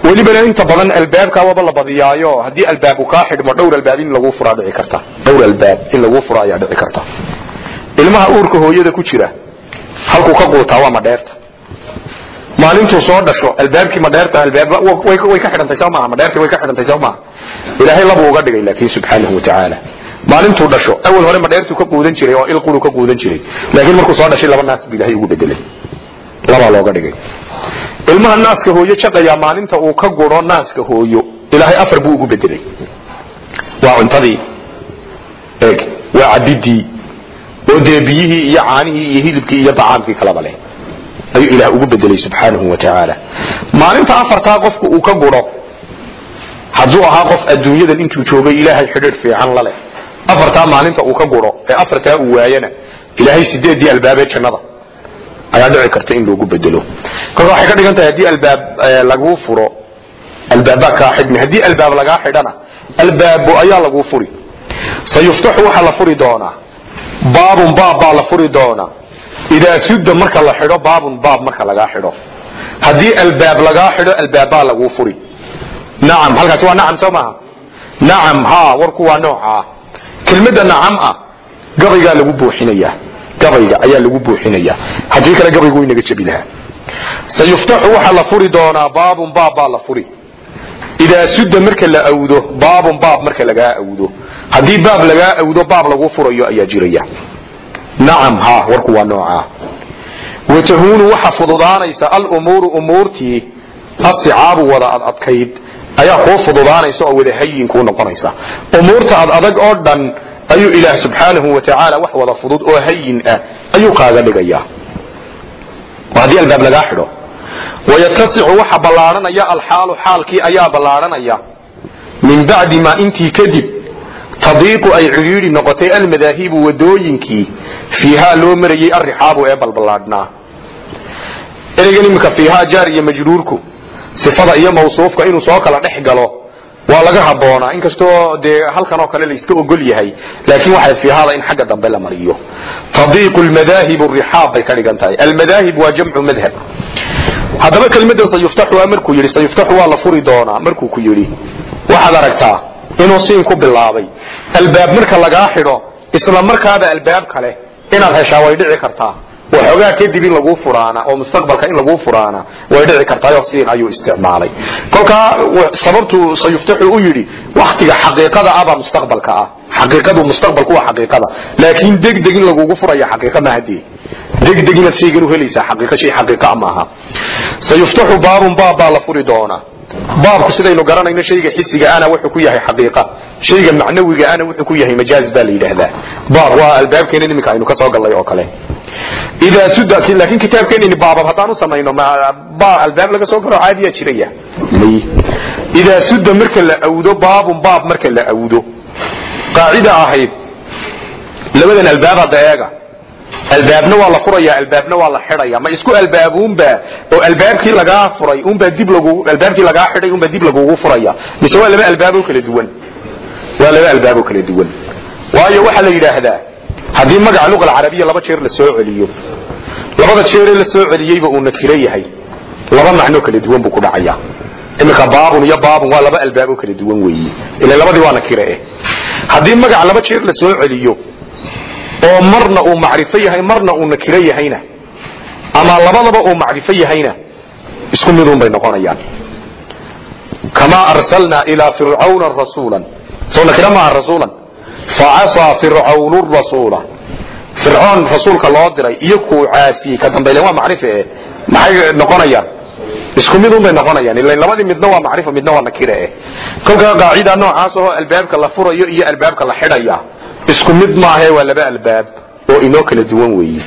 welibana inta badan albaabkaa waba la badiyaayo. Haddii albaabu kaa xidhmo dhowr albaab in laguu furaa dhici karta. Dhowr albaab in laguu furo ayaa dhici karta. Ilmaha uurka hooyada ku jira halkuu ka quutaa waa madheerta. Maalintuu soo dhasho albaabkii madheerta albaab ka xidhantay soo maaha madheertii way ka xidhantay soo maaha. Ilaahay labuu uga dhigay laakiin subxaanahu watacaala maalintuu dhasho awal hore madheertuu ka quudan jiray oo ilqulu ka quudan jiray. Laakiin markuu soo dhashay laba naas buu ilaahay ugu bedelay. Labaa looga dhigay ilmaha naaska hooyo jaqayaa maalinta uu ka guro naaska hooyo. Ilaahay afar buu ugu bedelay waa cuntadii eeg waa cabidii oo dee iyo caanihii iyo hilibkii iyo dacaamkii kalaba leh ayuu ilaah ugu bedelay subxaanahu wa tacaala. Maalinta afartaa qofku uu ka guro hadduu ahaa qof adduunyadan intuu joogay ilaahay xidhiidh fiican la leh. Afartaa maalinta uu ka guro ee afartaa uu waayana ilaahay sideedii albaabee jannada ayaa dhici karta in loogu bedelo kolka waxay ka dhigan tahay haddii albaab laguu furo albaabbaa kaa xidhmi. Haddii albaab lagaa xidhana albaabo ayaa laguu furi. Sayuftaxu waxaa la furi doonaa. Baabun baab baa la furi doonaa. Idaa sudda marka la xidho baabun baab marka lagaa xidho. Haddii albaab lagaa xidho albaabbaa laguu furi. Nacam halkaasi waa nacam soo maaha? Nacam ha warku waa noocaa kelmadda nacam ah gabaygaa lagu buuxinayaa gabayga ayaa lagu buuxinaya. Haddii kale gabaygu inaga jebi lahaa. Sayuftaxu waxaa la furi doonaa baabun baab baa la furi. Idaa sudda marka la awdo baabun baab marka lagaa awdo haddii baab lagaa awdo baab lagu furayo ayaa jiraya. Nacam ha warku waa noocaa. Watahuunu waxa fududaanaysa alumuuru umuurtii asicaabu wada ad adkayd ayaa kuu fududaanaysa oo wada hayin kuu noqonaysa. Umuurta ad adag oo dhan ayuu ilaah subxaanahu wa tacaala wax wada fudud oo hayin ah ayuu kaaga dhigaya haddii albaab lagaa xidho. Wayatasicu waxa ballaadhanaya alxaalu xaalkii ayaa ballaadhanaya min bacdi maa intii kadib tadiiqu ay cidhiidhi noqotay almadaahibu wadooyinkii fiihaa loo marayey arixaabu ee balballaadhnaa. Ereygan iminka fiihaa jaar iyo majruurku sifada iyo mawsuufka inuu soo kala dhex galo waa laga haboonaa. Inkastoo dee halkan oo kale la iska ogol yahay laakiin waxay fiihaada in xagga dambe la mariyo. Tadiiqu lmadaahib rixaab bay ka dhigan tahay. Almadaahib waa jamcu madhab. Haddaba kelmaddan sayuftaxu waa markuu yidhi sayuftaxu waa la furi doonaa markuu ku yidhi. Waxaad aragtaa inuu siin ku bilaabay. Albaab marka lagaa xidho isla markaaba albaab kale inaad heshaa way dhici kartaa waxoogaa kadib in laguu furaana oo mustaqbalka in laguu furaana way dhici kartaayoo siin ayuu isticmaalay. Kolkaa sababtu sayuftaxu u yidhi waktiga xaqiiqada abaa mustaqbalka ah. Xaqiiqadu mustaqbalku waa xaqiiqada. Laakiin degdeg in lagugu furaya xaqiiqa maaha dee degdeg inaad shaygan u helaysaa xaqiiqa shay xaqiiqa maaha sayuftaxu baabun baab baa la furi doonaa baabku sidaynu garanayno shayga xisiga ana wuxuu ku yahay xaqiiqa. Shayga macnawiga ana wuxuu ku yahay majaaz baa la yidhaahdaa. Baab waa albaabkeena iminka aynu ka soo gallay oo kale. Idaa sudda laakiin kitaabkeenini baabab haddaan u samayno ba albaab laga soo galo caadiyaa jiraya. Idaa sudda marka la awdo baabun baab marka la awdo. Qaacida ahayd labadan albaabada eega albaabna waa la furaya albaabna waa la xidhaya. Ma isku albaabuunba oo albaabkii lagaa furay unbaa dib lagu albaabkii lagaa xidhay unbaa dib lagugu furaya. Mise waa laba albaab oo kala duwan. Waa laba albaab oo kala duwan. Waayo waxaa la yidhaahdaa haddii magaca luqa alcarabiya laba jeer la soo celiyo labada jeeree la soo celiyeyba uu nakiro yahay laba macnoo kala duwan buu ku dhacaya. Iminka baabun iyo baabun waa laba albaab oo kala duwan weeye ila labadii waa nakire eh. Haddii magac laba jeer la soo celiyo oo marna uu macrifo yahay marna uu nakiro yahayna ama labadaba uu macrifo yahayna isku midun bay noqonayaan. Kamaa arsalnaa ilaa fircawna rasuulan. Soo nakiro maaha rasuulan. Facasaa fircawnu rasuula. Fircoon rasuulka loo diray iyo kuu caasiyey ka dambaylen waa macrife eh? Maxay noqonayaan? Isku midun bay noqonayaan. Ila labadii midna waa macrifo midna waa nakire eh? Kolkaa qaacida noocaas oo albaabka la furayo iyo albaabka la xidhaya isku mid maahae waa laba albaab oo inoo kala duwan weeye.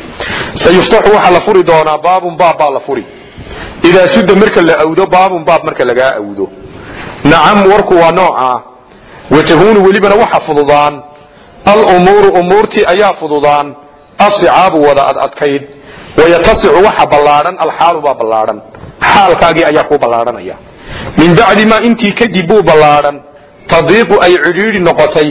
Sayuftaxu waxaa la furi doonaa baabun baab baa la furi. Idaa sudda marka la awdo baabun baab marka lagaa awdo. Nacam warku waa noocaa watahuunu welibana waxa fududaan. Alumuuru umuurtii ayaa fududaan. Asicaabu wada ad adkayd. Wayatasicu waxa ballaadhan alxaalu baa ballaadhan xaalkaagii ayaa kuu ballaadhanaya min bacdi maa intii kadib buu ballaadhan tadiiqu ay cidhiidhi noqotay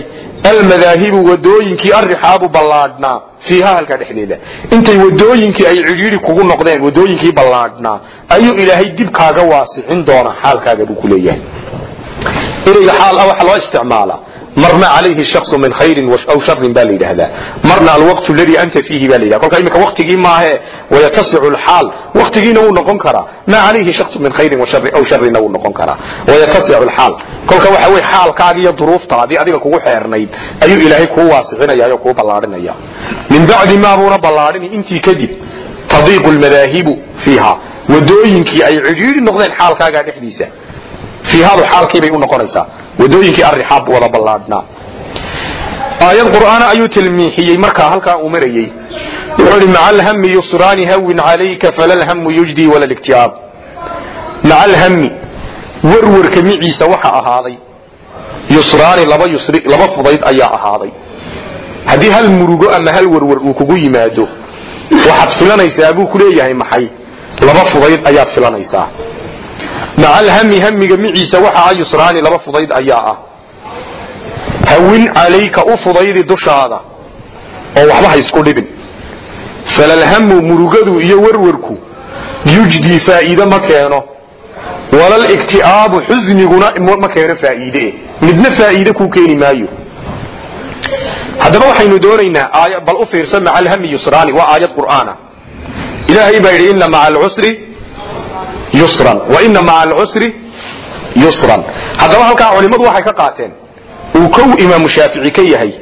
almadaahibu wadooyinkii arixaabu ballaadhnaa fiiha halkaa dhexdeeda. Intay wadooyinkii ay cidhiidhi kugu noqdeen wadooyinkii ballaadhnaa ayuu ilaahay dib kaaga waasicin doona xaalkaaga buu ku leeyahay. Ereyga xaal ah waxaa loo isticmaalaa marna calayhi shaksu min khayrin aw sharin baa la yidhaahdaa. Marna alwaqtu ladii anta fiihi ba la yidhahda kolka iminka waktigii maahe wayatasicu lxaal waktigiina wuu noqon karaa. Ma calayhi shaksu min khayrin aw sharina wuu noqon karaa. Wayatasicu lxaal kolka waxa wey xaalkaagi iyo duruuftaadii adiga kugu xeernayd ayuu ilaahay kuu waasicinaya oo kuu ballaadhinaya min bacdi maa buuna ballaadhini intii kadib tadiiqu lmadaahibu fiiha. Wadooyinkii ay cidhiidhi noqdeen xaalkaagaa dhexdiisa. Fiihaadu xaalkiibay u noqonaysaa wadooyinkii arixaab wada ballaadhnaa. Aayad qur'aana ayuu tilmiixiyey markaa halkaa uu marayey. Wuxuu ihi maca alhami yusraani hawin calayka fala lhamu yujdii wala liktiaab maca alhami warwarka miciisa waxa ahaaday. Yusraani laba yusri laba fudayd ayaa ahaaday. Haddii hal murugo ama hal warwar uu kugu yimaado waxaad filanaysaa buu ku leeyahay maxay? Laba fudayd ayaad filanaysaa maca alhami hamiga miciisa waxa ah yusraani laba fudayd ayaa ah. Hawin calayka u fudaydi dushaada oo waxba ha isku dhibin. Falalhamu murugadu iyo warwarku yujdi faa'iide ma keeno. Walalkti'aabu xusniguna ma keeno faa'iide. Midna faa'iide kuu keeni maayo. Haddaba waxaynu doonaynaa bal u fiirsan maca alhami yusraani waa aayad qur'aana. Ilaahay baa yidhi ina maca alcusri yusran wa ina alcusri yusran. Haddaba halkaa culimmadu waxay ka qaateen uu kow imaamu shaafici ka yahay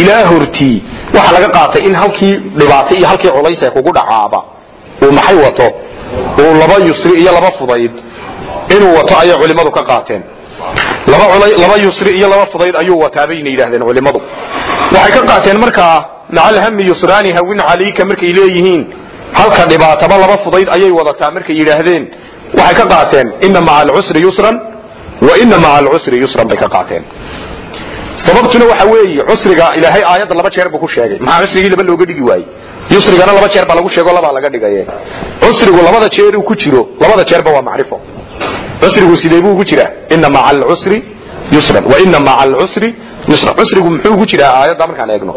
ilaa hortii waxa laga qaatay in halkii dhibaato iyo halkii culays ee kugu dhacaaba. Uu maxay wato? Uu laba yusri iyo laba fudayd inuu wato ayay culimmadu ka qaateen. Laba yusri iyo laba fudayd ayuu wataa bayna yidhaahdeen culimmadu. Waxay ka qaateen markaa maca alhami yusraani hawin calayka markay leeyihiin. Halka dhibaataba laba fudayd ayay wadataa markay yidhaahdeen waxay ka qaateen ina maca alcusri yusran wa ina maca alcusri yusran bay ka qaateen. Sababtuna waxa weeye cusriga ilaahay aayadda laba jeer buu ku sheegay. Maxaa cusrigii laba looga dhigi waayey? Yusrigana laba jeer baa lagu sheego labaa laga dhigaye cusrigu labada jeer uu ku jiro labada jeerba waa macrifo. Cusrigu sidee buu ugu jiraa? Ina maca alcusri yusran wa ina maca alcusri cusrigu muxuu ugu jiraa aayadda markaan eegno.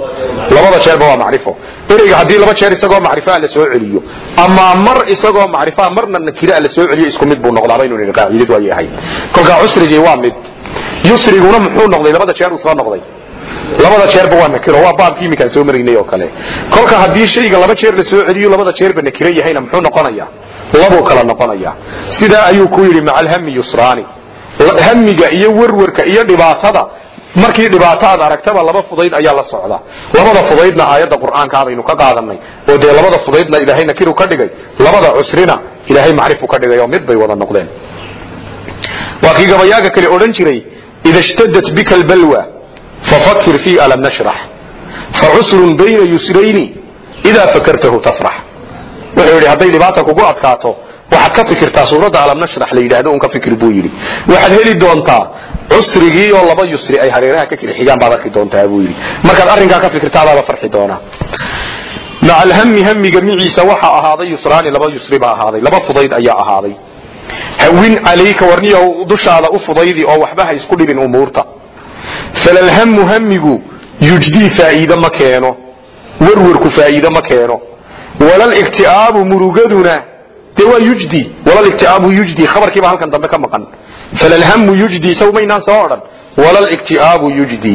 Labada jeerba waa macrifo. Ereyga haddii laba jeer isagoo macrifaa la soo celiyo ama mar isagoo macrifaa marna nakira la soo celiyo isku mid buu noqdaa. Baynu nihi qaacidadu ayay ahayd kolkaa cusrigii waa mid. Yusriguna muxuu noqday labada jeer uu soo noqday. Labada jeerba waa nakiro waa baabkii iminkaan soo maraynay oo kale. Kolka haddii shayga laba jeer la soo celiyo labada jeerba nakiro yahayna muxuu noqonayaa labuu kala noqonaya. Sidaa ayuu ku yidhi maca alhami yusraani. Hamiga iyo werwerka iyo dhibaatada markii dhibaato aad aragtaba laba fudayd ayaa la socda. Labada fudaydna aayadda qur'aankaa baynu ka qaadanay oo dee labada fudaydna ilaahay nakiru ka dhigay labada cusrina ilaahay macrifu ka dhigay oo mid bay wada noqdeen. Waa kii gabayaaga kale odhan jiray ida ishtadat bika albalwa fafakir fi alam nashrax facusrun bayna yusrayni idaa fakartahu tafrax wuxuu yidhi hadday dhibaata kugu adkaato waxaad ka fikirtaa suuradda alam nashrax la yidhaahdo un ka fikir buu yidhi. Waxaad heli doontaa cusrigii oo laba yusri ay hareeraha ka kala xigaan baad arki doontaa buu yidhi. Markaad arrinkaa ka fikirta adaaba farxi doonaa. Maca alhami hamiga miciisa waxaa ahaaday yusraani laba yusri baa ahaaday laba fudayd ayaa ahaaday. Hawin calayka warniyow dushaada u fudaydi oo waxba ha isku dhibin umuurta. Falalhamu hamigu yujdii faa'iide ma keeno. Werwerku faa'iide ma keeno. Walalikti'aabu murugaduna dee waa yujdi walalikti'aabu yujdi khabarkiiba halkan dambe ka maqan. Falalhamu yujdi saw maynaan soo odhan. Walalikti'aabu yujdi.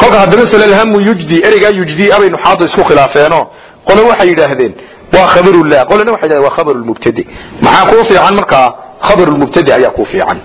Kolka haddana falalhamu yujdi ereygaa yujdi abay nuxaadu isku khilaafeeno. Qole waxay yidhaahdeen waa khabarullah. Qolena waxay yidhahdeen waa khabarulmubtadi maxaa kuu fiican markaa? Khabarulmubtadi ayaa kuu fiican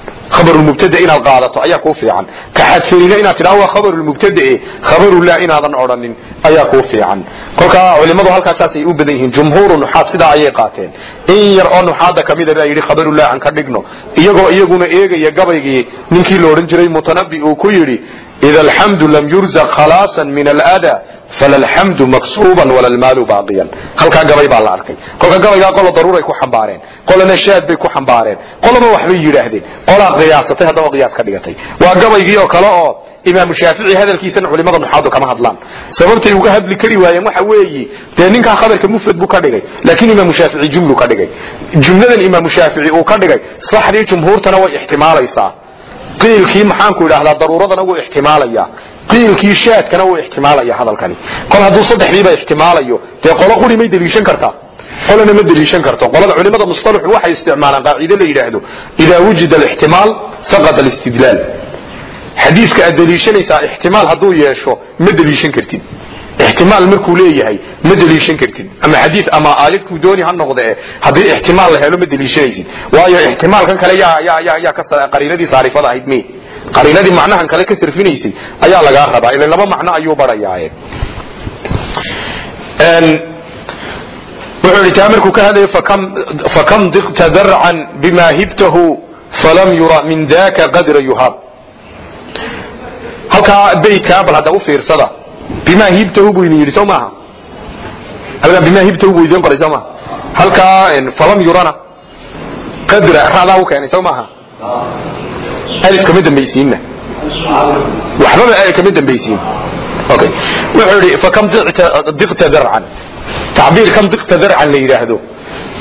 qaadato ayaa kuu fiican. Ka xadfanina inaad tidhaho waa khabarulmubtadae khabarullah inaadan odhanin ayaa kuu fiican. Kolkaa culimmadu halkaas saasay u badan yihiin jumhuuru nuxaad sidaa ayay qaateen. In yar oo nuxaadda kamida baa yidhi khabarullah aan ka dhigno. Iyagoo iyaguna eegaya gabaygii ninkii la odhan jiray mutanabi uu ku yidhi ida alxamdu lam yurzaq khalaasan min alada fala alxamdu maksuuban wala almaalu baaqiyan halkaa gabay baa la arkay kolka gabaygaa qola daruuray ku xambaareen qolana shaad bay ku xambaareen qolaba waxbay yidhaahdeen qolaa qiyaasatay haddaba qiyaas ka dhigatay waa gabaygii oo kale oo imaamu shaafici hadalkiisana culimada nuxaadu kama hadlaan sababtay uga hadli kari waayeen waxa weeyi dee ninkaa khabarka mufrad buu ka dhigay laakiin imaamu shaafici jumlu ka dhigay jumladan imaamu shaafici uu ka dhigay saxdii jumhuurtana way ixtimaalaysaa qiilkii maxaanku idhahdaa daruuradana wuu ixtimaalaya. Qiilkii shaadkana wuu ixtimaalaya hadalkani. Kol hadduu saddexdiiba ixtimaalayo dee qolo quri may deliishan kartaa qolana ma deliishan karto. Qolada culimada musalaxu waxay isticmaalaan qaacide la yidhaahdo. Idaa wujida alixtimaal saqata alistidlaal. Xadiiska aad deliishanaysaa ixtimaal hadduu yeesho ma deliishan kartid ixtimaal markuu leeyahay ma deliishan kartid ama xadiid ama aayad kuu dooni ha noqdee haddii ixtimaal la helo ma deliishanaysid waayo ixtimaalkan kale qariinadii saarifada ahayd me qariinadii macnahan kale ka sarfinaysay ayaa lagaa rabaa ila laba macno ayuu barayaaye wuxuu yidhi taa markuu ka hadlayo fakam diqta darcan bima hibtahu falam yura min daka qadra yuhab halkaa beytkaa bal hadda u fiirsada bima hibtahu buu idin yidhi soo maaha. Halkaa bima hibtahu buu idin qoray soo maaha. Halkaa falam yurana. Qadra raadaa u keenay soo maaha. Alif kama dambaysiinna. Waxbaba kama dambaysiin. Okay wuxuu yidhi fakam diqta darcan? Tacbiir kam diqta darcan la yidhaahdo?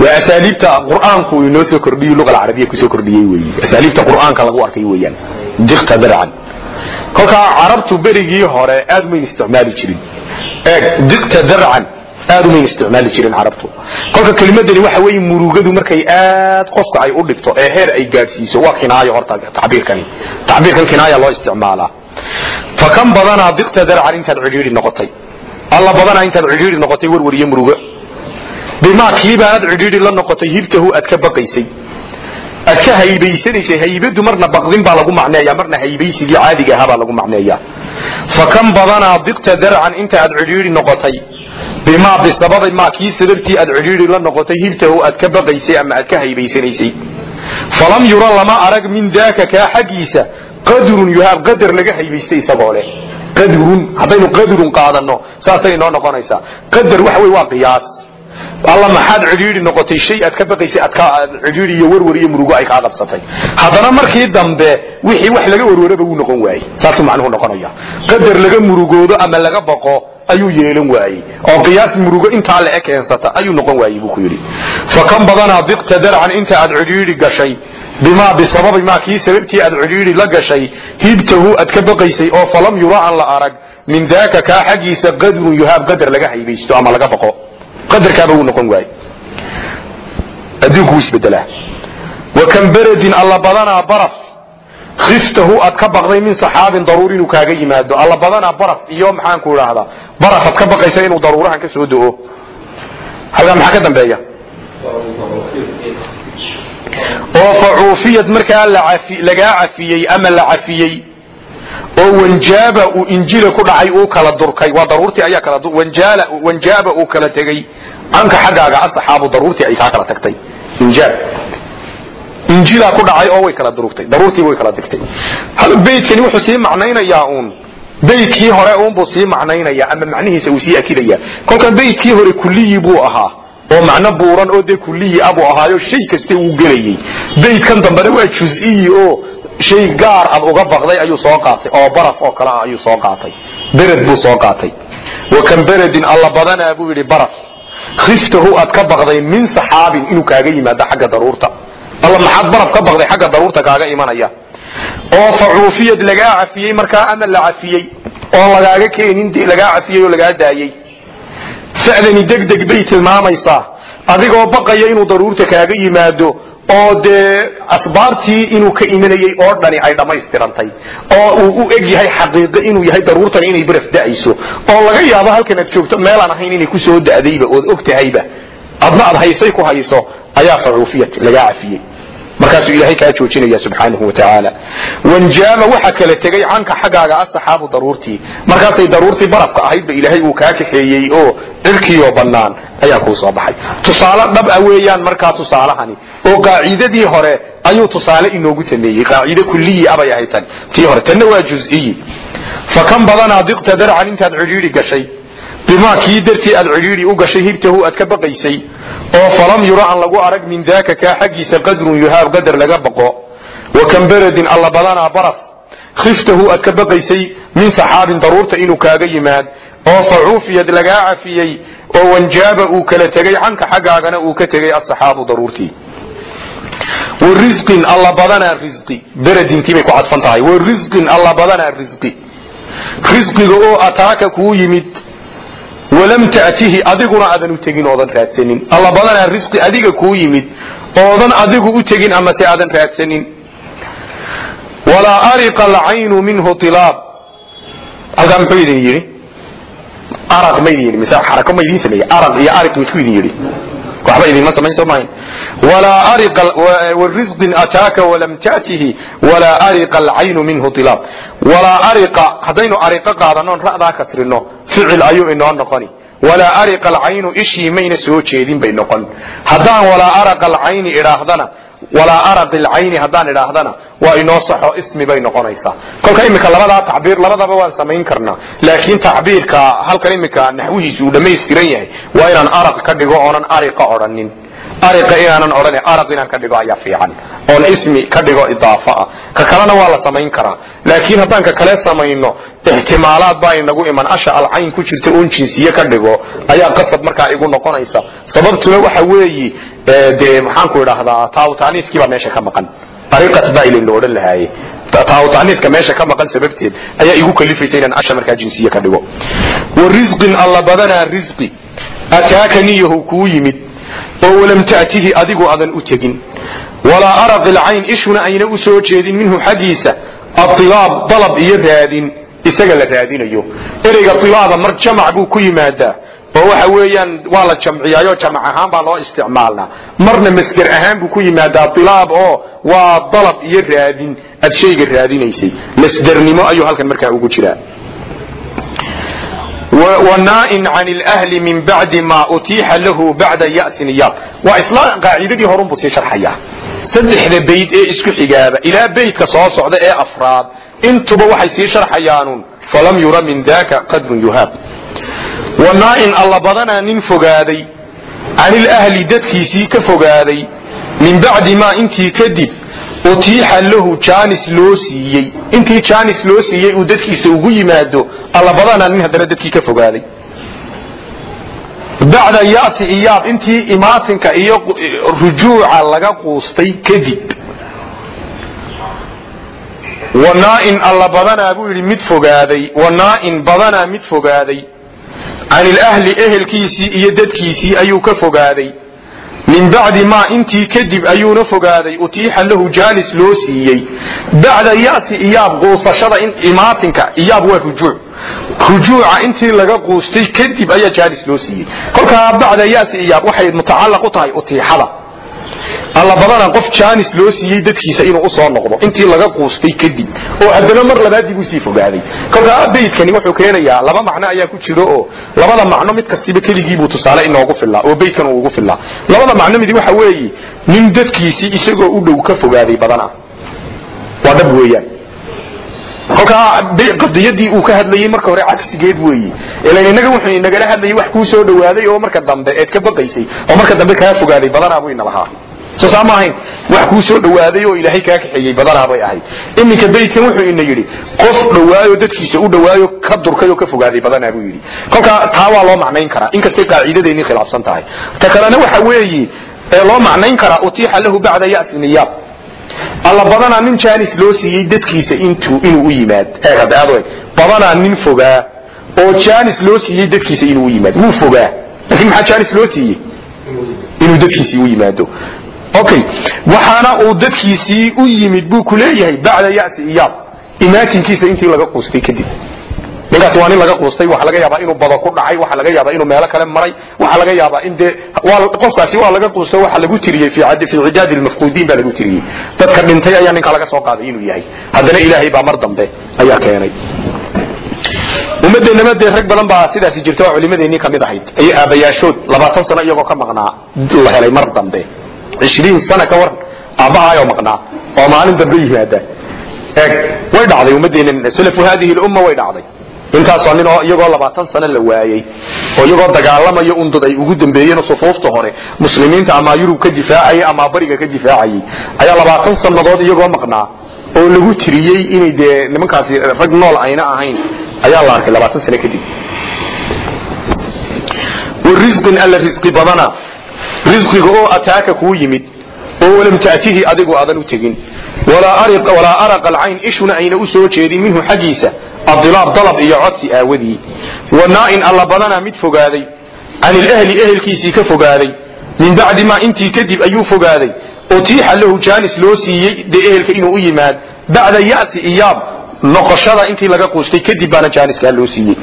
Waa asaaliibta qur'aanku inoo soo kordhiyo luga alcarabiya ku soo kordhiyey weeye asaaliibta qur'aanka lagu arkay weeyaan. Diqta darcan kolkaa carabtu berigii hore aad umayn isticmaali jirin. Diqta darcan aad umayn isticmaali jirin carabtu kolka kelimadani waxa weeye murugadu markay aad qofka ay u dhigto ee heer ay gaadhsiiso waa kinaayo horta tacbiirkani. Tacbiirkan kinaaya loo isticmaalaa fa kan badanaa diqta darcan intaad cidhiidhi noqotay? Alla badanaa intaad cidhiidhi noqotay warwariye muruga. Bimaa kiibaanad cidhiidhi la noqotay hibtahu aad ka baqaysay aad ka haybaysanaysay haybadu marna baqdin baa lagu macneeya marna haybaysigii caadiga ahaa baa lagu macneeya fa badanaa diqta darcan inta aad cidhiidhi noqotay? Bimaa bisababi maa kii sababtii aad cidhiidhi la noqotay hibtahu aad ka baqaysay ama aad ka haybaysanaysay falam yura lama arag min daaka kaa xaggiisa qadrun yuhaab qadar laga haybaystay isagoo leh. Qadrun haddaynu qadrun qaadano saasay inoo noqonaysaa. Qadar waxa wey waa qiyaas alla maxaad cidhiidhi noqotay shay? Aad ka baqaysay aad ka cidhiidhi iyo warwar iyo murugo ay kaa qabsatay haddana markii dambe wixii wax laga warwaraba wuu noqon waayey. Saasuu macnuhu noqonaya. Qadar laga murugoodo ama laga baqo ayuu yeelan waayey. Oo qiyaas murugo intaa le keensata ayuu noqon waayey buu ku yidhi. Fa kan badanaa diqta darcan inta aad cidhiidhi gashay. Bimaa bisababi maa kii sababtii aad cidhiidhi la gashay hibtahu aad ka baqaysay oo falam yura an la arag min daaka kaa xaggiisa qadrun yuhaab qadar laga haybaysto ama laga baqo qadarkaaba wuu noqon waaye adduunku wuu isbedelaa wa kan beredin alla badanaa baraf khiftahu aad ka baqday min saxaabin daruur inuu kaaga yimaado alla badanaa baraf iyo maxaanku idhaahdaa baraf aad ka baqaysa inuu daruurahan ka soo do-o halkaa maxaa ka dambeeya oo fa cuufiyad markaa lagaa cafiyey ama la cafiyey oo wanjaaba uu injila ku dhacay uu kala durkay. Waa daruurtii ayaa kala wanjaaba uu kala tegey canka xaggaaga asaxaabu daruurtii ay kaa kala tagtay. Injaab. Injilaa ku dhacay oo way kala durugtay. Daruurtii way kala digtay. Beydkani wuxuu sii macnaynayaa uun. Beydkii hore uunbuu sii macnaynaya ama macnihiisa uu sii akidaya kolka beydkii hore kuliyi buu ahaa oo macno buuran oo dee kuliyi abuu ahaayo shay kasta uu gelayey. Beydkan dambena waa juz-iyi oo shay gaar ad uga baqday ayuu soo qaatay oo baraf oo kale ah ayuu soo qaatay. Bered buu soo qaatay. Wa kan beredin alla badanaa buu yidhi baraf khiftahu aad ka baqday min saxaabin inuu kaaga yimaado xagga daruurta. Alla maxaad baraf ka baqday xagga daruurta kaaga imanaya? Oo fa cuufiyad lagaa cafiyey markaa ama la cafiyey? Oo lagaaga keenin lagaa cafiyey oo lagaa daayey? Sa'dani degdeg bay tilmaamaysaa. Adigoo baqaya inuu daruurta kaaga yimaado oo dee asbaabtii inuu ka imanayey oo dhani ay dhammaystirantay oo uu u eg yahay xaqiiqo inuu yahay daruurtani inay baraf da'ayso oo laga yaabo halkan aad joogto meelaan ahayn inay ku soo da'dayba ood og tahayba adna aad haysay ku hayso ayaa facuufiyat lagaa cafiyey markaasuu ilaahay kaa joojinaya subxaanahu watacaala wanjaama waxa kala tegay canka xaggaaga asaxaabu daruurtii. Markaasay daruurtii barafka ahaydba ilaahay uu kaa kaxeeyey oo cirkiioo bannaan ayaa kuu soo baxay. Tusaale dhab a weeyaan markaa tusaalahani. Oo qaacidadii hore ayuu tusaale inoogu sameeyey. Qaacide kuliyi abay ahayd tan. Tii hore tanna waa juz-iyi fa kan badanaa diqta darcan intaad cidhiidhi gashay bimaa kii dartii aad cidhiidhi u gashay hibtahu aad ka baqaysay oo falam yura an lagu arag min daaka kaa xaggiisa qadrun yuhaab qadar laga baqo. Wa kan beredin alla badanaa baraf khiftahu aad ka baqaysay min saxaabin daruurta inuu kaaga yimaad oo fa cuufiyad lagaa cafiyey oo wanjaaba uu kala tegey canka xaggaagana uu ka tegey asaxaabu daruurtii. Wa risqin alla badanaa risqi beredintii bay ku cadfan tahay. Wa risqin alla badanaa risqi risqiga oo ataaka kuu yimid walam ta'tihi adiguna aadan u tegin oodan raadsanin. Alla badanaa risqi adiga kuu yimid oodan adigu u tegin ama se aadan raadsanin. Walaa ariqa alcaynu minhu tilaab. Halkaa muxuu idin yidhi araq ma idin yidhi mise xarako ma idin sameeyey araq iyo ariq midku idin yidhi waxba idinma samayn soo ariqa warisqin ataaka walam ta'tihi walaa ariqa alcaynu minhu tilaab walaa ariqa haddaynu ariqo qaadanoon ra'daa kasrino ficil ayuu inoo noqoni. Walaa ariqa alcaynu ishii mayna soo jeedin bay noqon. Haddaan walaa araqa alcayni idhaahdana walaa araqi alcayni haddaan idhaahdana waa inoo saxo ismi bay noqonaysaa. Kolka imika labadaa tacbiir labadaba waan samayn karnaa. Laakiin tacbiirka halkan imika naxwihiisu uu dhammaystiran yahay. Waa inaan araq ka dhigo oonan ariqa odhanin ariqa inaanan odhan araq inaan ka dhigo ayaa fiican. Oon ismi ka dhigo idaafa. Ah ka kalena waa la samayn karaa. Laakiin haddaan ka kale samayno ixtimaalaad baa inagu iman. Asha alcayn ku jirta oon jinsiye ka dhigo ayaa qasab markaa igu noqonaysa. Sababtuna waxa weeyi dee maxaanku idhaahdaa taawtaaniiskii baa meesha ka maqan. Ariqat baa ilin la odhan lahaaye taawtaaniiska meesha ka maqan sababteed ayaa igu kalifaysa inaan asha markaa jinsiye ka dhigo. Wa risqin alla badanaa risqi ataaka niyahu kuu yimid oo walam ta'tihi adigu adan u tegin. Walaa araqi alcayn ishuna ayna u soo jeedin minhu xaggiisa ailaab dalab iyo raadin. Isaga la raadinayo. Ereyga ilaaba mar jamac buu ku yimaadaa. Oo waxa weeyaan waa la jamciyaayo jamac ahaan baa loo isticmaalnaa. Marna masder ahaan buu ku yimaadaa ilaab oo waa dalab iyo raadin. Aad shayga raadinaysay. Masdernimo ayuu halkan markaa ugu jiraa wanaain can lhli min bacdi ma utiixa lahu bacda yasin yaab waa isla qaacidadii horunbuu sii sharxayaa. Saddexda bayd ee isku xigaaba ilaa baydka soo socda ee afraad intuba waxay sii sharxayaanun falam yura min daka qadrun yuhaab. Wanaain alla badanaa nin fogaaday can ilahli dadkiisii ka fogaaday min bacdi maa intii kadib utiixa lahu jaanis loo siiyey. Intii jaanis loo siiyey uu dadkiisa ugu yimaado alla badanaa nin haddana dadkii ka fogaaday. Bacda yasi iyaab intii imaatinka iyo rujuuca laga quustay kadib. Wanaain alla badanaa buu yidhi mid fogaaday. Wanaain badanaa mid fogaaday. Can ilahli ehelkiisii iyo dadkiisii ayuu ka fogaaday min bacdi maa intii kadib ayuuna fogaaday utiixa lahu jaanis loo siiyey. Bacda yasi iyaab quusashada imaatinka iyaab waa rujuuc rujuuca intii laga quustay kadib ayaa jaanis loo siiyey. Kolkaa bacda yasi iyaab waxay mutacalaq u tahay utiixada alla badana qof jaanis loo siiyey dadkiisa inuu u soo noqdo intii laga quustay kadib oo haddana mar labaadii buu sii fogaaday. Kolkaa beydkani wuxuu keenayaa laba macno ayaa ku jiro oo labada macno mid kastiba keligiibuu tusaale inoogu filaa oo beydkan uu ugu filaa labada macno midi waxa weeye nin dadkiisii isagoo u dhow ka fogaaday badana waa dhab weeyaan. Kolkaa qadiyadii uu ka hadlayey marka hore cagsigeed weeye. Ilan inaga wuxuu inagala hadlayay wax kuu soo oo marka dambe eed ka baqaysay oo marka dambe kaa fogaaday badanaa buu ina soo saa ma ahayn. Wax kuu soo dhawaaday oo ilaahay kaa kaxeeyey badanaa bay ahayd. Iminka beydkan wuxuu ina yidhi qof dhawaayo dadkiisa u dhawaayo ka durkay oo ka fogaaday badanaa buu yidhi. Kolkaa taa waa loo macnayn karaa. Inkastay qaaciidadeennii khilaafsan tahay. Ta kalena waxa weeye ee loo macnayn karaa utiixa lahu bacda yasi niyaab. Alla badanaa nin jaanis loo siiyey dadkiisa intuu inuu u yimaad. Eeg hadda aad eeg badanaa nin fogaa oo jaanis loo siiyey dadkiisa inuu u yimaad. Wuu fogaa. Laakiin maxaa jaanis loo siiyey? Inuu dadkiisii u yimaado okay waxaana uu dadkiisii u yimid buu ku leeyahay bacda yasi iyaab. Imaatinkiisa intii laga quustay kadib. Ninkaasi waa nin laga quustay waxa laga yaabaa inuu bado ku dhacay waxa laga yaabaa inuu meelo kale maray waxa laga yaabaa in dee qofkaasi waa laga quusto waxa lagu tiriyey fi cidaadi lmafquudiin baa lagu tiriyey. Dadka dhintay ayaa ninka laga soo qaaday inuu yahay. Haddana ilaahay baa mar dambe ayaa keenay. Ummadeennama dee rag badan baa sidaasi jirta oo culimadeennii ka mid ahayd. Ay aabayaashood labaatan sano iyagoo ka maqnaa la helay mar dambe ishriin sana ka waran aabbahaayoo maqnaa oo maalin dambe yimaada eeg way dhacday ummadeenna salafu hadihi lumma way dhacday. Intaasoo nin oo iyagoo labaatan sano la waayey oo iyagoo dagaalamayo un dad ay ugu dambeeyeen sufuufta hore muslimiinta amaa yurub ka difaacayay amaa bariga ka difaacayay. Ayaa labaatan sannadood iyagoo maqnaa oo lagu tiriyey inay dee nimankaasi rag nool ayna ahayn. Ayaa la arkay labaatan sano kadib warisqin alla risqi badana risqiga oo ataaka kuu yimid oo walam ta'tihi adigu aadan u tegin. Walaa araqa alcayn ishuna ayna u soo jeedin minhu xaggiisa adilaab dalab iyo codsi aawadii. Wanaain alla badanaa mid fogaaday can ilahli ehelkiisii ka fogaaday min bacdi maa intii kadib ayuu fogaaday utiixa lahu jaanis loo siiyey dee ehelka inuu u yimaad bacda yasi iyaab noqoshada intii laga quustay kadib baana jaaniskaa loo siiyey.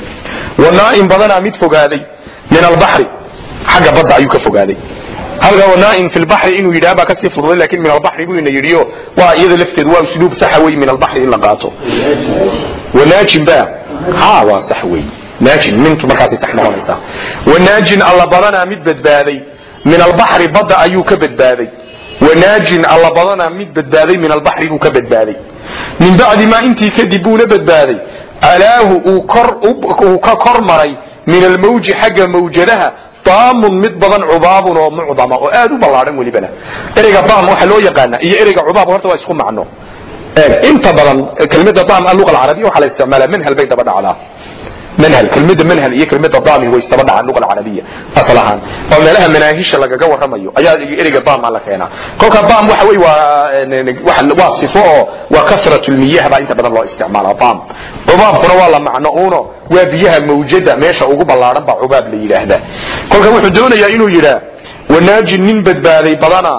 Wanaain badanaa mid fogaaday min albaxri xagga badda ayuu ka fogaaday halka wanaain fi lbaxri inuu yidhaha baa ka sii fududay laakiin min albaxri buu ina yidhiyo waa iyada lafteedu waa usluub saxa wey min albaxri in la qaato. Wanaajin ba ha waa sax wey naajin mintu markaasay sax noqonaysaa. Wanaajin alla badanaa mid badbaaday min albaxri badda ayuu ka badbaaday. Wanaajin alla badanaa mid badbaaday min albaxri buu ka badbaaday. Min bacdi maa intii kadib buuna badbaaday alaahu uu ka kor maray min almawji xagga mawjadaha daamun mid badan cubaabun oo mucdama oo aad u ballaadhan welibana ereyga daam waxaa loo yaqaana iyo ereyga cubaab horta waa isku macno inta badan kelmada daam alluga alcarabiya waxaa la isticmaalaa manhal bay daba dhacdaa manhal kelmada manhal iyo kelmada daami way isdaba dhacaan luga alcarabiya asal ahaan. Oo meelaha manaahisha lagaga warramayo ayaa ereyga daam la keenaa. Kolka daam waxa wey waa waa sifo oo waa kasratu lmiyah baa inta badan loo isticmaala daam. Cubaabkuna waa la macno uno waa biyaha mawjada meesha ugu ballaadhan baa cubaab la yidhaahdaa. Kolka wuxuu doonayaa inuu yidhaa wanaajin nin badbaaday badana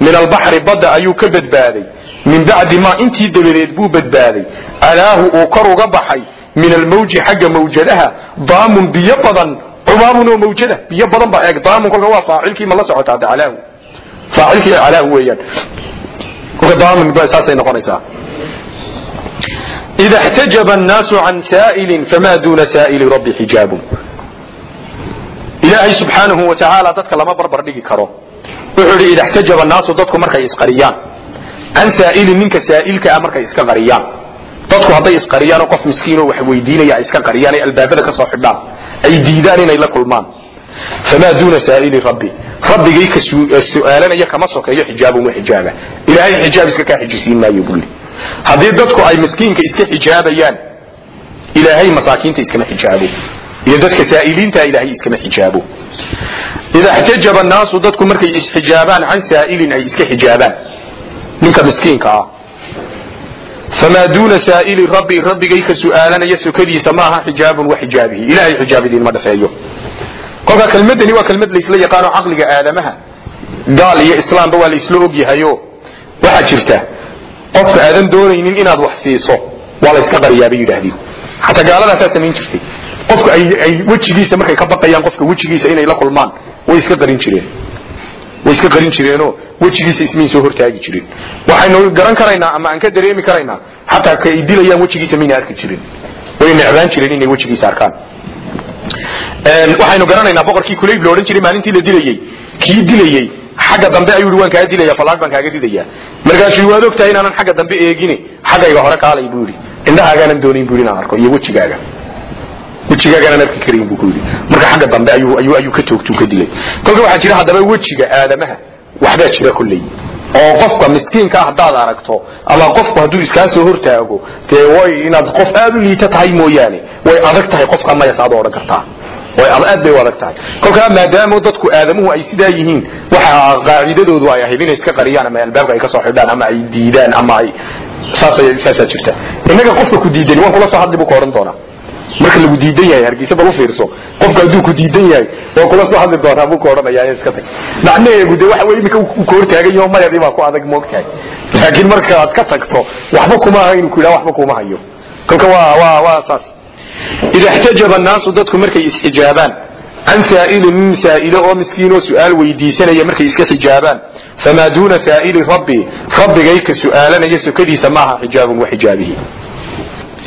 min albaxri badda ayuu ka badbaaday min bacdi maa intii dabadeed buu badbaaday alaahu uu kor uga baxay min almawji xagga mawjadaha daamun biyo badan cumaamun oo mawjada biyo badan baa eeg daamun kolka waa faacilkii ma la socota hadda calaahu faacilkii calaahu weeyaan kolka daamun ba saasay noqonaysaa ida اxtajaba الnaasu can saa'ilin fama duna saa'ili rabbi xijaabun ilaahay subxaanahu wa tacaala dadka lama barbar dhigi karo wuxuu idhi ida اxtajaba الnaasu dadku markay isqariyaan can saa'ilin ninka saa'ilka ah markay iska qariyaan dadku hadday isqariyaan oo qof miskiinoo wax weydiinaya ay iska qariyaan ay albaabada ka xidhaan ay diidaan inay la kulmaan. Famaa duuna saa'ili rabbi? Rabbigay ka su'aalanaya kama sokeeyo xijaabun wa xijaaba. Ilaahay xijaab iska kaa xijisiin maayo buli. Haddii dadku ay miskiinka iska xijaabayaan ilaahay masaakiinta iskama xijaabo. Iyo dadka saa'iliinta ilaahay iskama xijaabo. Ida xtajaba naasu dadku markay isxijaabaan can saa'ilin ay iska xijaabaan. Ninka miskiinka ah famaa duuna saa'ili rabbi rabbigay ka su'aalanaya sokadiisa maaha xijaabun wa xijaabihi ilahay xijaab idiinma dhexeeyo kolka kelmadani waa kelmad laysla yaqaano caqliga aadamaha gaal iyo islaamba waa laysla ogyahayo waxaa jirta qofka aadan doonaynin inaad wax siiso waa la yska qariyaa bay yidhaahdeen xataa gaaladaasaa samayn jirtay qofka ay ay wejigiisa markay ka baqayaan qofka wejigiisa inay la kulmaan way iska qarin jireen way iska qarin jireenoo wejigiisa ismayn soo hortaagi jirin. Waxaynu garan karaynaa ama aan ka dareemi karaynaa xataa ka ay dilayaan wejigiisa mayna arki jirin. Way necbaan jireen inay wejigiisa arkaan. Waxaynu garanaynaa boqorkii kulayb la odhan jiray maalintii la dilayey kii dilayey xagga dambe ayuu i waan kaa dilaya fallaag baan kaaga ridaya markaasuu waad ogtahay inaanan xagga dambe eegine? Xaggayga hore kaalay buu yidhi indhahaagaanan doonayn bu inaan arko iyo wejigaaga wejigaagaanan arki karayn buu ku yidhi. Marka xagga dambe ayuu ka toogtuu ka dilay. Kolka waxaa jira haddaba wejiga aadamaha waxbaa jira kolley. Oo qofka miskiinka haddaad aragto ama qofku hadduu iskaa soo hortaago dee way inaad qof aad u liita tahay mooyaane. Way adag tahay qofka mayas aad odhan kartaa. Aad bay u adag tahay. Kolkaa maadaama dadku aadamuhu ay sidaa yihiin waxa qaacidadoodu ay ahayd inay iska qariyaan ama albaabka ay ka soo xidhaan ama ay diidaan ama ay saasaa jirta. Innaga qofka ku diidani waan kula soo hadli buu ka odhan doonaa marka lagu diidan yahay hargeysa bal u fiirso. Qofka hadduu ku diidan yahay waa kula soo hadli doonaa buu ku odhanayaa ee iska tag. Macnaheegu dee waxa weye iminka u koortaagan yaho mayadii baa ku adag moogtahay laakiin markaaad ka tagto waxba kuma aha inuu ku yidhaha waxba kuma hayo. Kolka waa waa waa saas. Ida ixtajaba annaasu dadku markay isxijaabaan can saa'ilin nin saa'ilo oo miskiinoo su'aal weydiisanaya markay iska xijaabaan famaa duuna saa'ili rabbi rabbigay ka su'aalanaya sokadiisa maaha xijaabun wa xijaabihi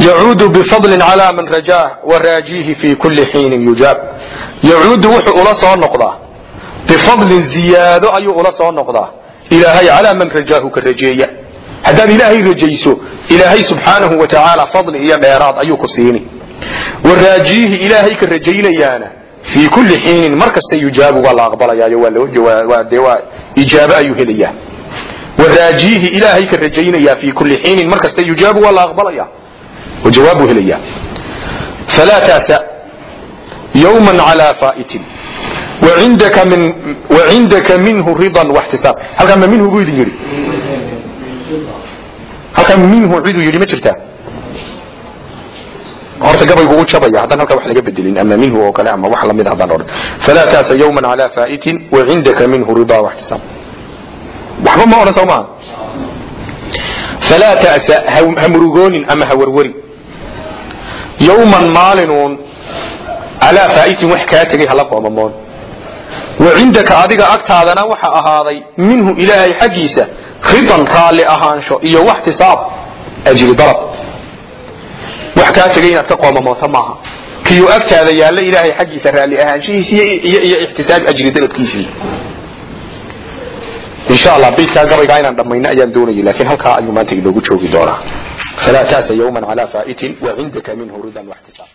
yacuudu bifadli calى man rajaah waraajiihi fi kuli xiinin yujaab yacuudu wuxuu ula soo noqdaa bifadlin ziyaado ayuu ula soo noqdaa ilaahay calaa man rajaahu ka rajeeya haddaad ilaahay rajayso ilaahay subxaanahu wa tacaala fadli iyo dheeraad ayuu ku siini waraajiihi ilaahay ka rajaynayaana fii kulli xiinin mar kasta yujaabu waa la aqbalayaayo dee waa ijaabo ayuu helayaa waraajiihi ilaahay ka rajaynayaa fii kulli xiinin mar kasta yujaabu waa la aqbalaya oo jawaabuu helayaa falaa taasa yowman calaa faa'itin wacindaka min wacindaka minhu ridan waxtisaab halkaan ma minhu buu idin yidhi halkaan minhu ciduu yidhi ma jirtaa horta gabaygu u jabaya haddaan halkaa wax laga bedelin ama minhu oo kale ama wax la mid haddaan odhan falaa taasa yowman calaa faa'itin wacindaka minhu ridaa waxtisaab waxba ma odhan soo maaha falaa ta'sa ha murugoonin ama ha warwari yowman maalinuun calaa faa'itin wax kaa tegay hala qoomamoon wacindaka adiga agtaadana waxa ahaaday minhu ilaahay xaggiisa ridan raalli ahaansho iyo waxtisaab ajri dalab wax kaa tegay inaad ka qoomamooto maaha kiyu agtaada yaalla ilaahay xaggiisa raalli ahaanshihiisi iyo ixtisaab ajri dalabkiisii insha allah baydkaa gabaygaa inaan dhammayno ayaan doonayay laakiin halkaa ayuu maanta inoogu joogi doonaa falaa ta'sa yowman calaa faa'itin wacindaka minhu ridan waxtisaab